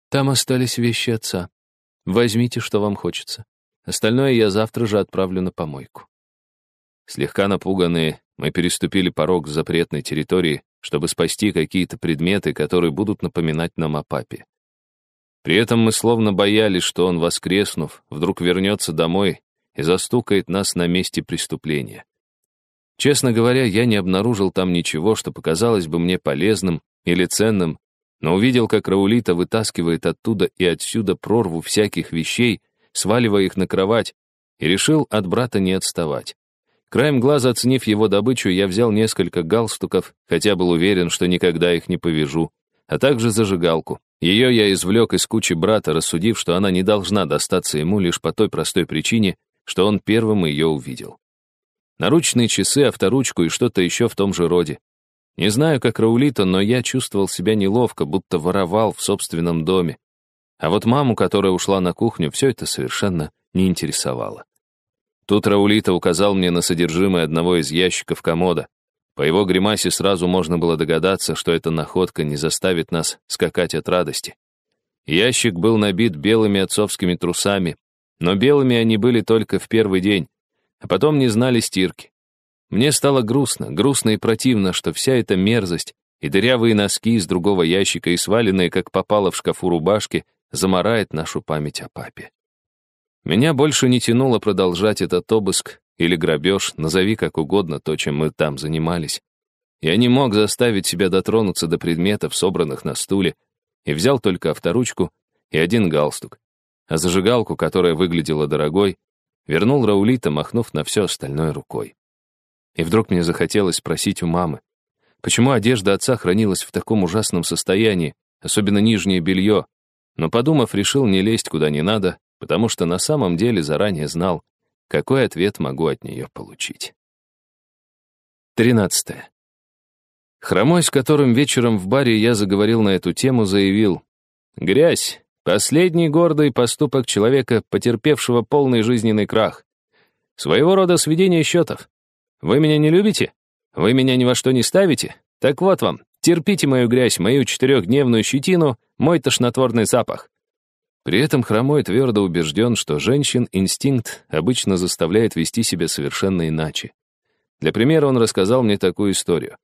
S1: «Там остались вещи отца. Возьмите, что вам хочется. Остальное я завтра же отправлю на помойку». Слегка напуганные, мы переступили порог запретной территории, чтобы спасти какие-то предметы, которые будут напоминать нам о папе. При этом мы словно боялись, что он, воскреснув, вдруг вернется домой и застукает нас на месте преступления. Честно говоря, я не обнаружил там ничего, что показалось бы мне полезным или ценным, но увидел, как Раулита вытаскивает оттуда и отсюда прорву всяких вещей, сваливая их на кровать, и решил от брата не отставать. Краем глаза оценив его добычу, я взял несколько галстуков, хотя был уверен, что никогда их не повяжу, а также зажигалку. Ее я извлек из кучи брата, рассудив, что она не должна достаться ему лишь по той простой причине, что он первым ее увидел. Наручные часы, авторучку и что-то еще в том же роде. Не знаю, как Раулита, но я чувствовал себя неловко, будто воровал в собственном доме. А вот маму, которая ушла на кухню, все это совершенно не интересовало. Тут Раулита указал мне на содержимое одного из ящиков комода. По его гримасе сразу можно было догадаться, что эта находка не заставит нас скакать от радости. Ящик был набит белыми отцовскими трусами, но белыми они были только в первый день, а потом не знали стирки. Мне стало грустно, грустно и противно, что вся эта мерзость и дырявые носки из другого ящика и сваленные, как попало в шкафу рубашки, замарает нашу память о папе. Меня больше не тянуло продолжать этот обыск или грабеж, назови как угодно то, чем мы там занимались. Я не мог заставить себя дотронуться до предметов, собранных на стуле, и взял только авторучку и один галстук. А зажигалку, которая выглядела дорогой, вернул Раулита, махнув на все остальное рукой. И вдруг мне захотелось спросить у мамы, почему одежда отца хранилась в таком ужасном состоянии, особенно нижнее белье, но, подумав, решил не лезть куда не надо потому что на самом деле заранее знал, какой ответ могу от нее получить. 13. Хромой, с которым вечером в баре я заговорил на эту тему, заявил, «Грязь — последний гордый поступок человека, потерпевшего полный жизненный крах. Своего рода сведение счетов. Вы меня не любите? Вы меня ни во что не ставите? Так вот вам, терпите мою грязь, мою четырехдневную щетину, мой тошнотворный запах. При этом Хромой твердо убежден, что женщин инстинкт обычно заставляет вести себя совершенно иначе. Для примера он рассказал мне такую историю.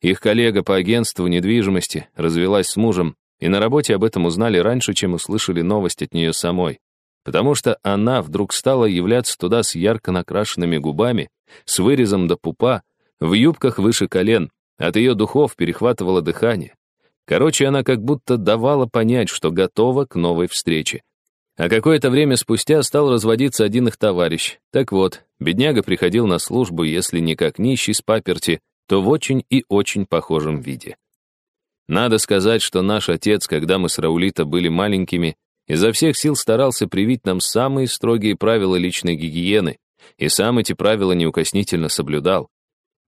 S1: Их коллега по агентству недвижимости развелась с мужем, и на работе об этом узнали раньше, чем услышали новость от нее самой. Потому что она вдруг стала являться туда с ярко накрашенными губами, с вырезом до пупа, в юбках выше колен, от ее духов перехватывало дыхание. Короче, она как будто давала понять, что готова к новой встрече. А какое-то время спустя стал разводиться один их товарищ. Так вот, бедняга приходил на службу, если не как нищий с паперти, то в очень и очень похожем виде. Надо сказать, что наш отец, когда мы с Раулита были маленькими, изо всех сил старался привить нам самые строгие правила личной гигиены, и сам эти правила неукоснительно соблюдал.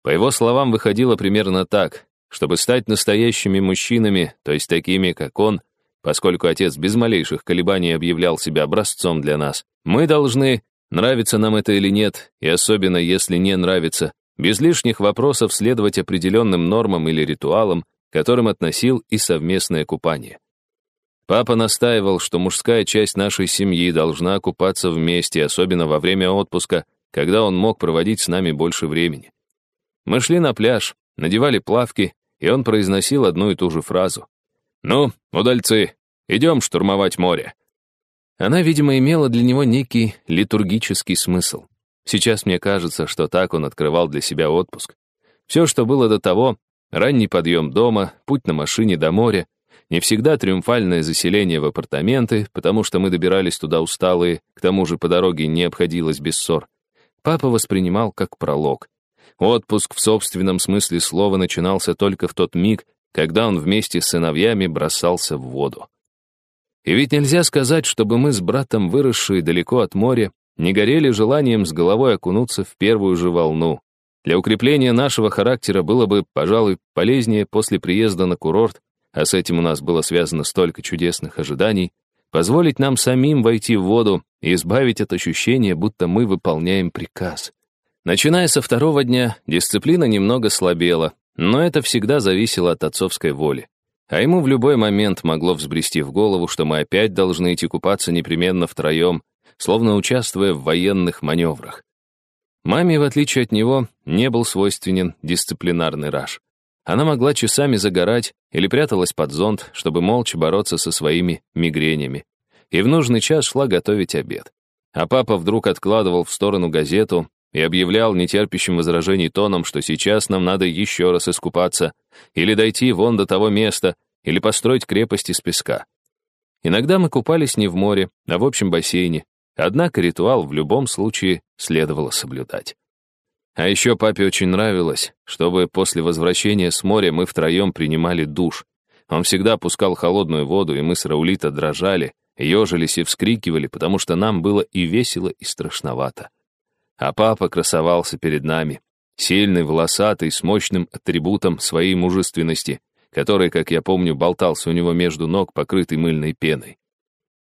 S1: По его словам, выходило примерно так. Чтобы стать настоящими мужчинами, то есть такими, как он, поскольку отец без малейших колебаний объявлял себя образцом для нас, мы должны, нравится нам это или нет, и особенно если не нравится, без лишних вопросов следовать определенным нормам или ритуалам, которым относил и совместное купание. Папа настаивал, что мужская часть нашей семьи должна купаться вместе, особенно во время отпуска, когда он мог проводить с нами больше времени. Мы шли на пляж, надевали плавки и он произносил одну и ту же фразу. «Ну, удальцы, идем штурмовать море». Она, видимо, имела для него некий литургический смысл. Сейчас мне кажется, что так он открывал для себя отпуск. Все, что было до того, ранний подъем дома, путь на машине до моря, не всегда триумфальное заселение в апартаменты, потому что мы добирались туда усталые, к тому же по дороге не обходилось без ссор. Папа воспринимал как пролог. Отпуск в собственном смысле слова начинался только в тот миг, когда он вместе с сыновьями бросался в воду. И ведь нельзя сказать, чтобы мы с братом, выросшие далеко от моря, не горели желанием с головой окунуться в первую же волну. Для укрепления нашего характера было бы, пожалуй, полезнее после приезда на курорт, а с этим у нас было связано столько чудесных ожиданий, позволить нам самим войти в воду и избавить от ощущения, будто мы выполняем приказ. Начиная со второго дня, дисциплина немного слабела, но это всегда зависело от отцовской воли. А ему в любой момент могло взбрести в голову, что мы опять должны идти купаться непременно втроем, словно участвуя в военных маневрах. Маме, в отличие от него, не был свойственен дисциплинарный раж. Она могла часами загорать или пряталась под зонт, чтобы молча бороться со своими мигренями. И в нужный час шла готовить обед. А папа вдруг откладывал в сторону газету, и объявлял нетерпящим возражений тоном, что сейчас нам надо еще раз искупаться, или дойти вон до того места, или построить крепость из песка. Иногда мы купались не в море, а в общем бассейне, однако ритуал в любом случае следовало соблюдать. А еще папе очень нравилось, чтобы после возвращения с моря мы втроем принимали душ. Он всегда пускал холодную воду, и мы с Раулита дрожали, ежились и вскрикивали, потому что нам было и весело, и страшновато. А папа красовался перед нами, сильный, волосатый, с мощным атрибутом своей мужественности, который, как я помню, болтался у него между ног, покрытый мыльной пеной.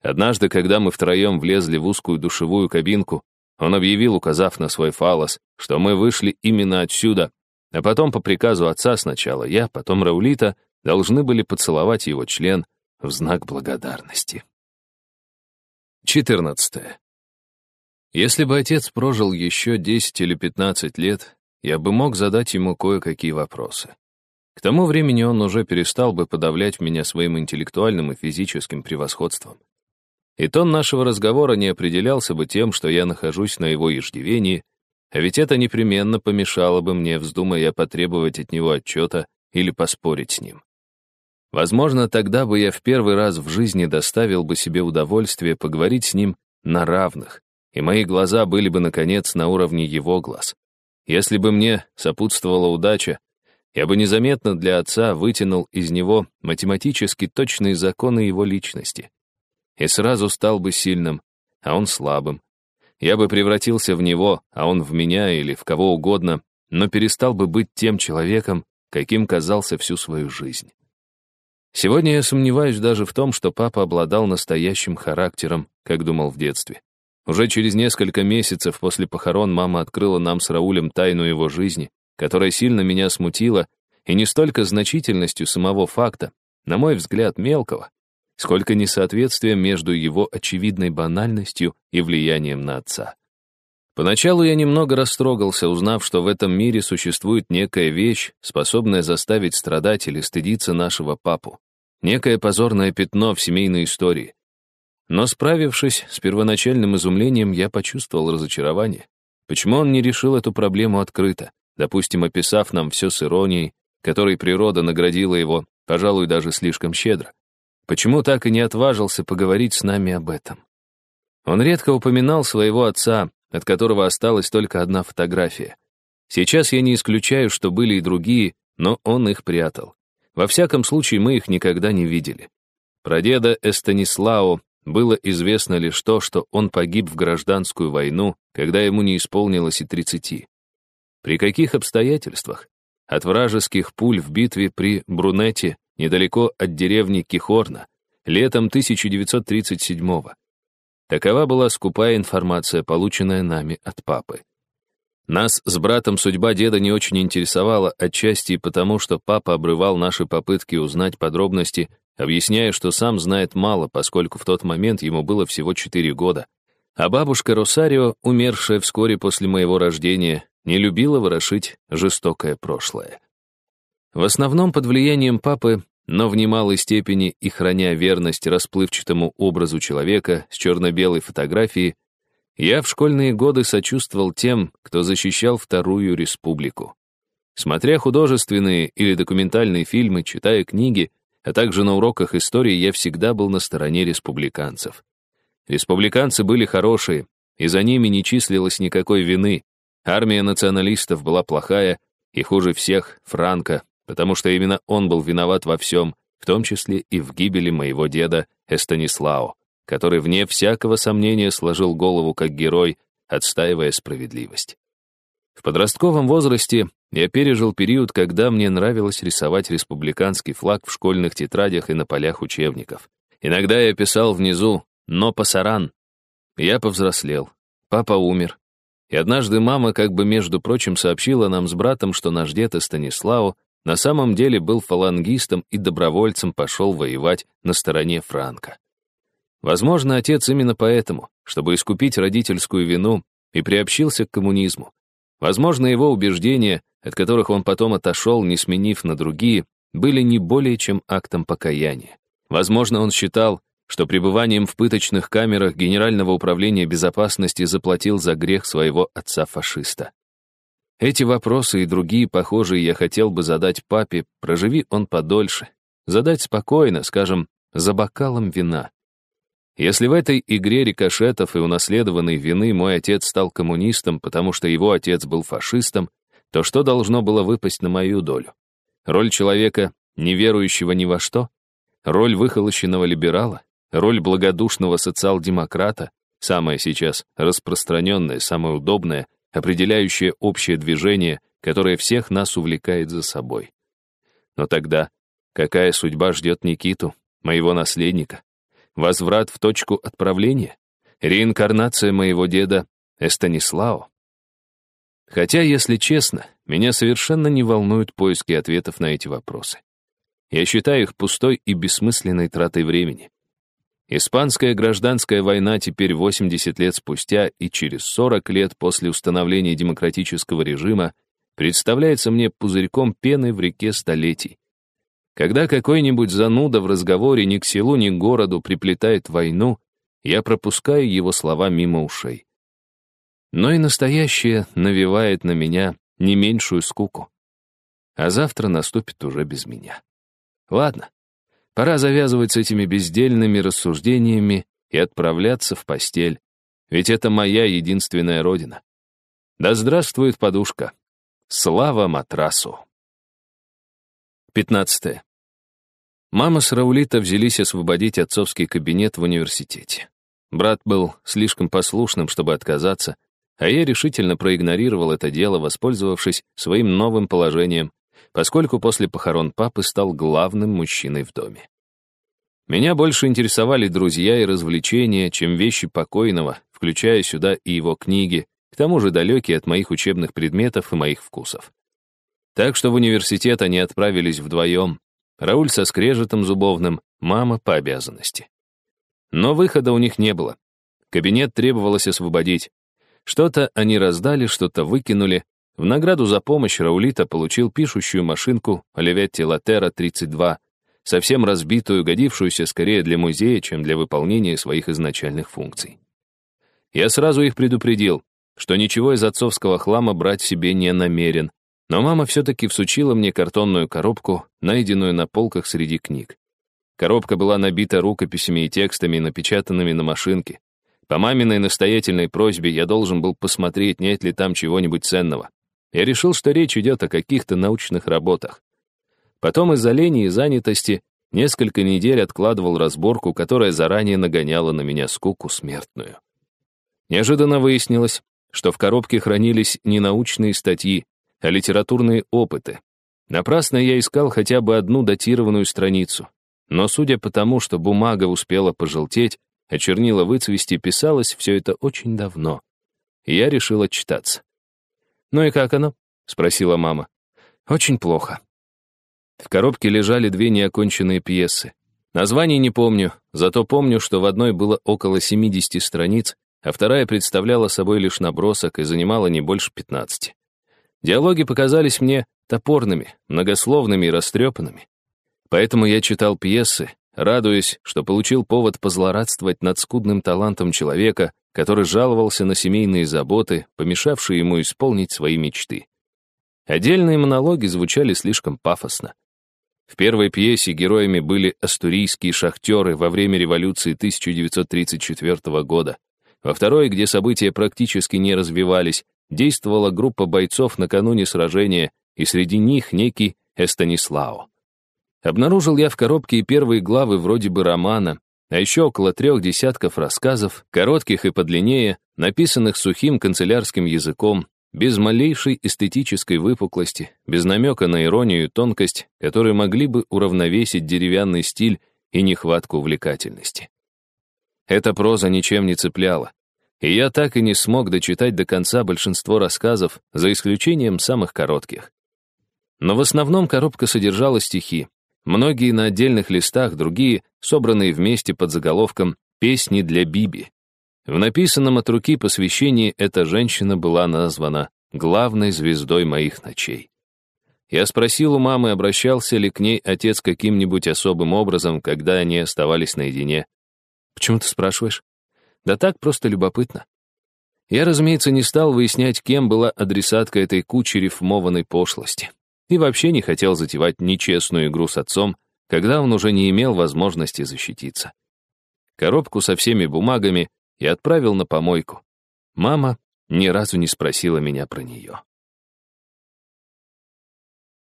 S1: Однажды, когда мы втроем влезли в узкую душевую кабинку, он объявил, указав на свой фалос, что мы вышли именно отсюда, а потом по приказу отца сначала я, потом Раулита, должны были поцеловать его член в знак благодарности. 14. Если бы отец прожил еще 10 или 15 лет, я бы мог задать ему кое-какие вопросы. К тому времени он уже перестал бы подавлять меня своим интеллектуальным и физическим превосходством. И тон нашего разговора не определялся бы тем, что я нахожусь на его иждивении, а ведь это непременно помешало бы мне, вздумая потребовать от него отчета или поспорить с ним. Возможно, тогда бы я в первый раз в жизни доставил бы себе удовольствие поговорить с ним на равных, и мои глаза были бы, наконец, на уровне его глаз. Если бы мне сопутствовала удача, я бы незаметно для отца вытянул из него математически точные законы его личности. И сразу стал бы сильным, а он слабым. я бы превратился в него, а он в меня или в кого угодно, но перестал бы быть тем человеком, каким казался всю свою жизнь. Сегодня я сомневаюсь даже в том, что папа обладал настоящим характером, как думал в детстве. Уже через несколько месяцев после похорон мама открыла нам с Раулем тайну его жизни, которая сильно меня смутила, и не столько значительностью самого факта, на мой взгляд, мелкого, сколько несоответствия между его очевидной банальностью и влиянием на отца. Поначалу я немного растрогался, узнав, что в этом мире существует некая вещь, способная заставить страдать или стыдиться нашего папу. Некое позорное пятно в семейной истории. Но справившись с первоначальным изумлением, я почувствовал разочарование. Почему он не решил эту проблему открыто, допустим, описав нам все с иронией, которой природа наградила его, пожалуй, даже слишком щедро? Почему так и не отважился поговорить с нами об этом? Он редко упоминал своего отца, от которого осталась только одна фотография. Сейчас я не исключаю, что были и другие, но он их прятал. Во всяком случае, мы их никогда не видели. Про деда Эстанислао было известно лишь то, что он погиб в гражданскую войну, когда ему не исполнилось и тридцати. При каких обстоятельствах? От вражеских пуль в битве при Брунете, недалеко от деревни Кихорна, летом 1937-го. Такова была скупая информация, полученная нами от папы. Нас с братом судьба деда не очень интересовала, отчасти потому, что папа обрывал наши попытки узнать подробности, объясняя, что сам знает мало, поскольку в тот момент ему было всего 4 года. А бабушка Росарио, умершая вскоре после моего рождения, не любила ворошить жестокое прошлое. В основном под влиянием папы но в немалой степени и храня верность расплывчатому образу человека с черно-белой фотографией, я в школьные годы сочувствовал тем, кто защищал Вторую Республику. Смотря художественные или документальные фильмы, читая книги, а также на уроках истории, я всегда был на стороне республиканцев. Республиканцы были хорошие, и за ними не числилось никакой вины. Армия националистов была плохая, и хуже всех — Франко, потому что именно он был виноват во всем, в том числе и в гибели моего деда Эстанислао, который, вне всякого сомнения, сложил голову как герой, отстаивая справедливость. В подростковом возрасте я пережил период, когда мне нравилось рисовать республиканский флаг в школьных тетрадях и на полях учебников. Иногда я писал внизу «Но пасаран». Я повзрослел. Папа умер. И однажды мама, как бы между прочим, сообщила нам с братом, что наш дед Станислав на самом деле был фалангистом и добровольцем пошел воевать на стороне Франка. Возможно, отец именно поэтому, чтобы искупить родительскую вину, и приобщился к коммунизму. Возможно, его убеждения, от которых он потом отошел, не сменив на другие, были не более чем актом покаяния. Возможно, он считал, что пребыванием в пыточных камерах Генерального управления безопасности заплатил за грех своего отца-фашиста. Эти вопросы и другие похожие я хотел бы задать папе, проживи он подольше. Задать спокойно, скажем, за бокалом вина. Если в этой игре рикошетов и унаследованной вины мой отец стал коммунистом, потому что его отец был фашистом, то что должно было выпасть на мою долю? Роль человека, не верующего ни во что? Роль выхолощенного либерала? Роль благодушного социал-демократа? Самая сейчас распространенная, самая удобная, определяющее общее движение, которое всех нас увлекает за собой. Но тогда какая судьба ждет Никиту, моего наследника? Возврат в точку отправления? Реинкарнация моего деда Эстанислао? Хотя, если честно, меня совершенно не волнуют поиски ответов на эти вопросы. Я считаю их пустой и бессмысленной тратой времени. Испанская гражданская война теперь 80 лет спустя и через 40 лет после установления демократического режима представляется мне пузырьком пены в реке столетий. Когда какой-нибудь зануда в разговоре ни к селу, ни к городу приплетает войну, я пропускаю его слова мимо ушей. Но и настоящее навевает на меня не меньшую скуку. А завтра наступит уже без меня. Ладно, Пора завязывать с этими бездельными рассуждениями и отправляться в постель, ведь это моя единственная родина. Да здравствует подушка! Слава матрасу! 15. Мама с Раулита взялись освободить отцовский кабинет в университете. Брат был слишком послушным, чтобы отказаться, а я решительно проигнорировал это дело, воспользовавшись своим новым положением, поскольку после похорон папы стал главным мужчиной в доме. Меня больше интересовали друзья и развлечения, чем вещи покойного, включая сюда и его книги, к тому же далекие от моих учебных предметов и моих вкусов. Так что в университет они отправились вдвоем. Рауль со скрежетом зубовным, мама по обязанности. Но выхода у них не было. Кабинет требовалось освободить. Что-то они раздали, что-то выкинули. В награду за помощь Раулита получил пишущую машинку Оливетти Латера 32, совсем разбитую, годившуюся скорее для музея, чем для выполнения своих изначальных функций. Я сразу их предупредил, что ничего из отцовского хлама брать себе не намерен, но мама все-таки всучила мне картонную коробку, найденную на полках среди книг. Коробка была набита рукописями и текстами, напечатанными на машинке. По маминой настоятельной просьбе я должен был посмотреть, нет ли там чего-нибудь ценного. Я решил, что речь идет о каких-то научных работах. Потом из-за лени и занятости несколько недель откладывал разборку, которая заранее нагоняла на меня скуку смертную. Неожиданно выяснилось, что в коробке хранились не научные статьи, а литературные опыты. Напрасно я искал хотя бы одну датированную страницу. Но судя по тому, что бумага успела пожелтеть, а чернила выцвести, писалось все это очень давно. И я решил отчитаться. «Ну и как оно?» — спросила мама. «Очень плохо». В коробке лежали две неоконченные пьесы. Названий не помню, зато помню, что в одной было около 70 страниц, а вторая представляла собой лишь набросок и занимала не больше 15. Диалоги показались мне топорными, многословными и растрепанными. Поэтому я читал пьесы, радуясь, что получил повод позлорадствовать над скудным талантом человека, который жаловался на семейные заботы, помешавшие ему исполнить свои мечты. Отдельные монологи звучали слишком пафосно. В первой пьесе героями были астурийские шахтеры во время революции 1934 года. Во второй, где события практически не развивались, действовала группа бойцов накануне сражения, и среди них некий Эстанислао. Обнаружил я в коробке и первые главы вроде бы романа, а еще около трех десятков рассказов, коротких и подлиннее, написанных сухим канцелярским языком, без малейшей эстетической выпуклости, без намека на иронию и тонкость, которые могли бы уравновесить деревянный стиль и нехватку увлекательности. Эта проза ничем не цепляла, и я так и не смог дочитать до конца большинство рассказов, за исключением самых коротких. Но в основном коробка содержала стихи, многие на отдельных листах, другие, собранные вместе под заголовком «Песни для Биби». В написанном от руки посвящении эта женщина была названа главной звездой моих ночей. Я спросил у мамы, обращался ли к ней отец каким-нибудь особым образом, когда они оставались наедине. «Почему ты спрашиваешь?» Да так просто любопытно. Я, разумеется, не стал выяснять, кем была адресатка этой кучи рифмованной пошлости. И вообще не хотел затевать нечестную игру с отцом, когда он уже не имел возможности защититься. Коробку со всеми бумагами я отправил на помойку. Мама ни разу не спросила меня про нее.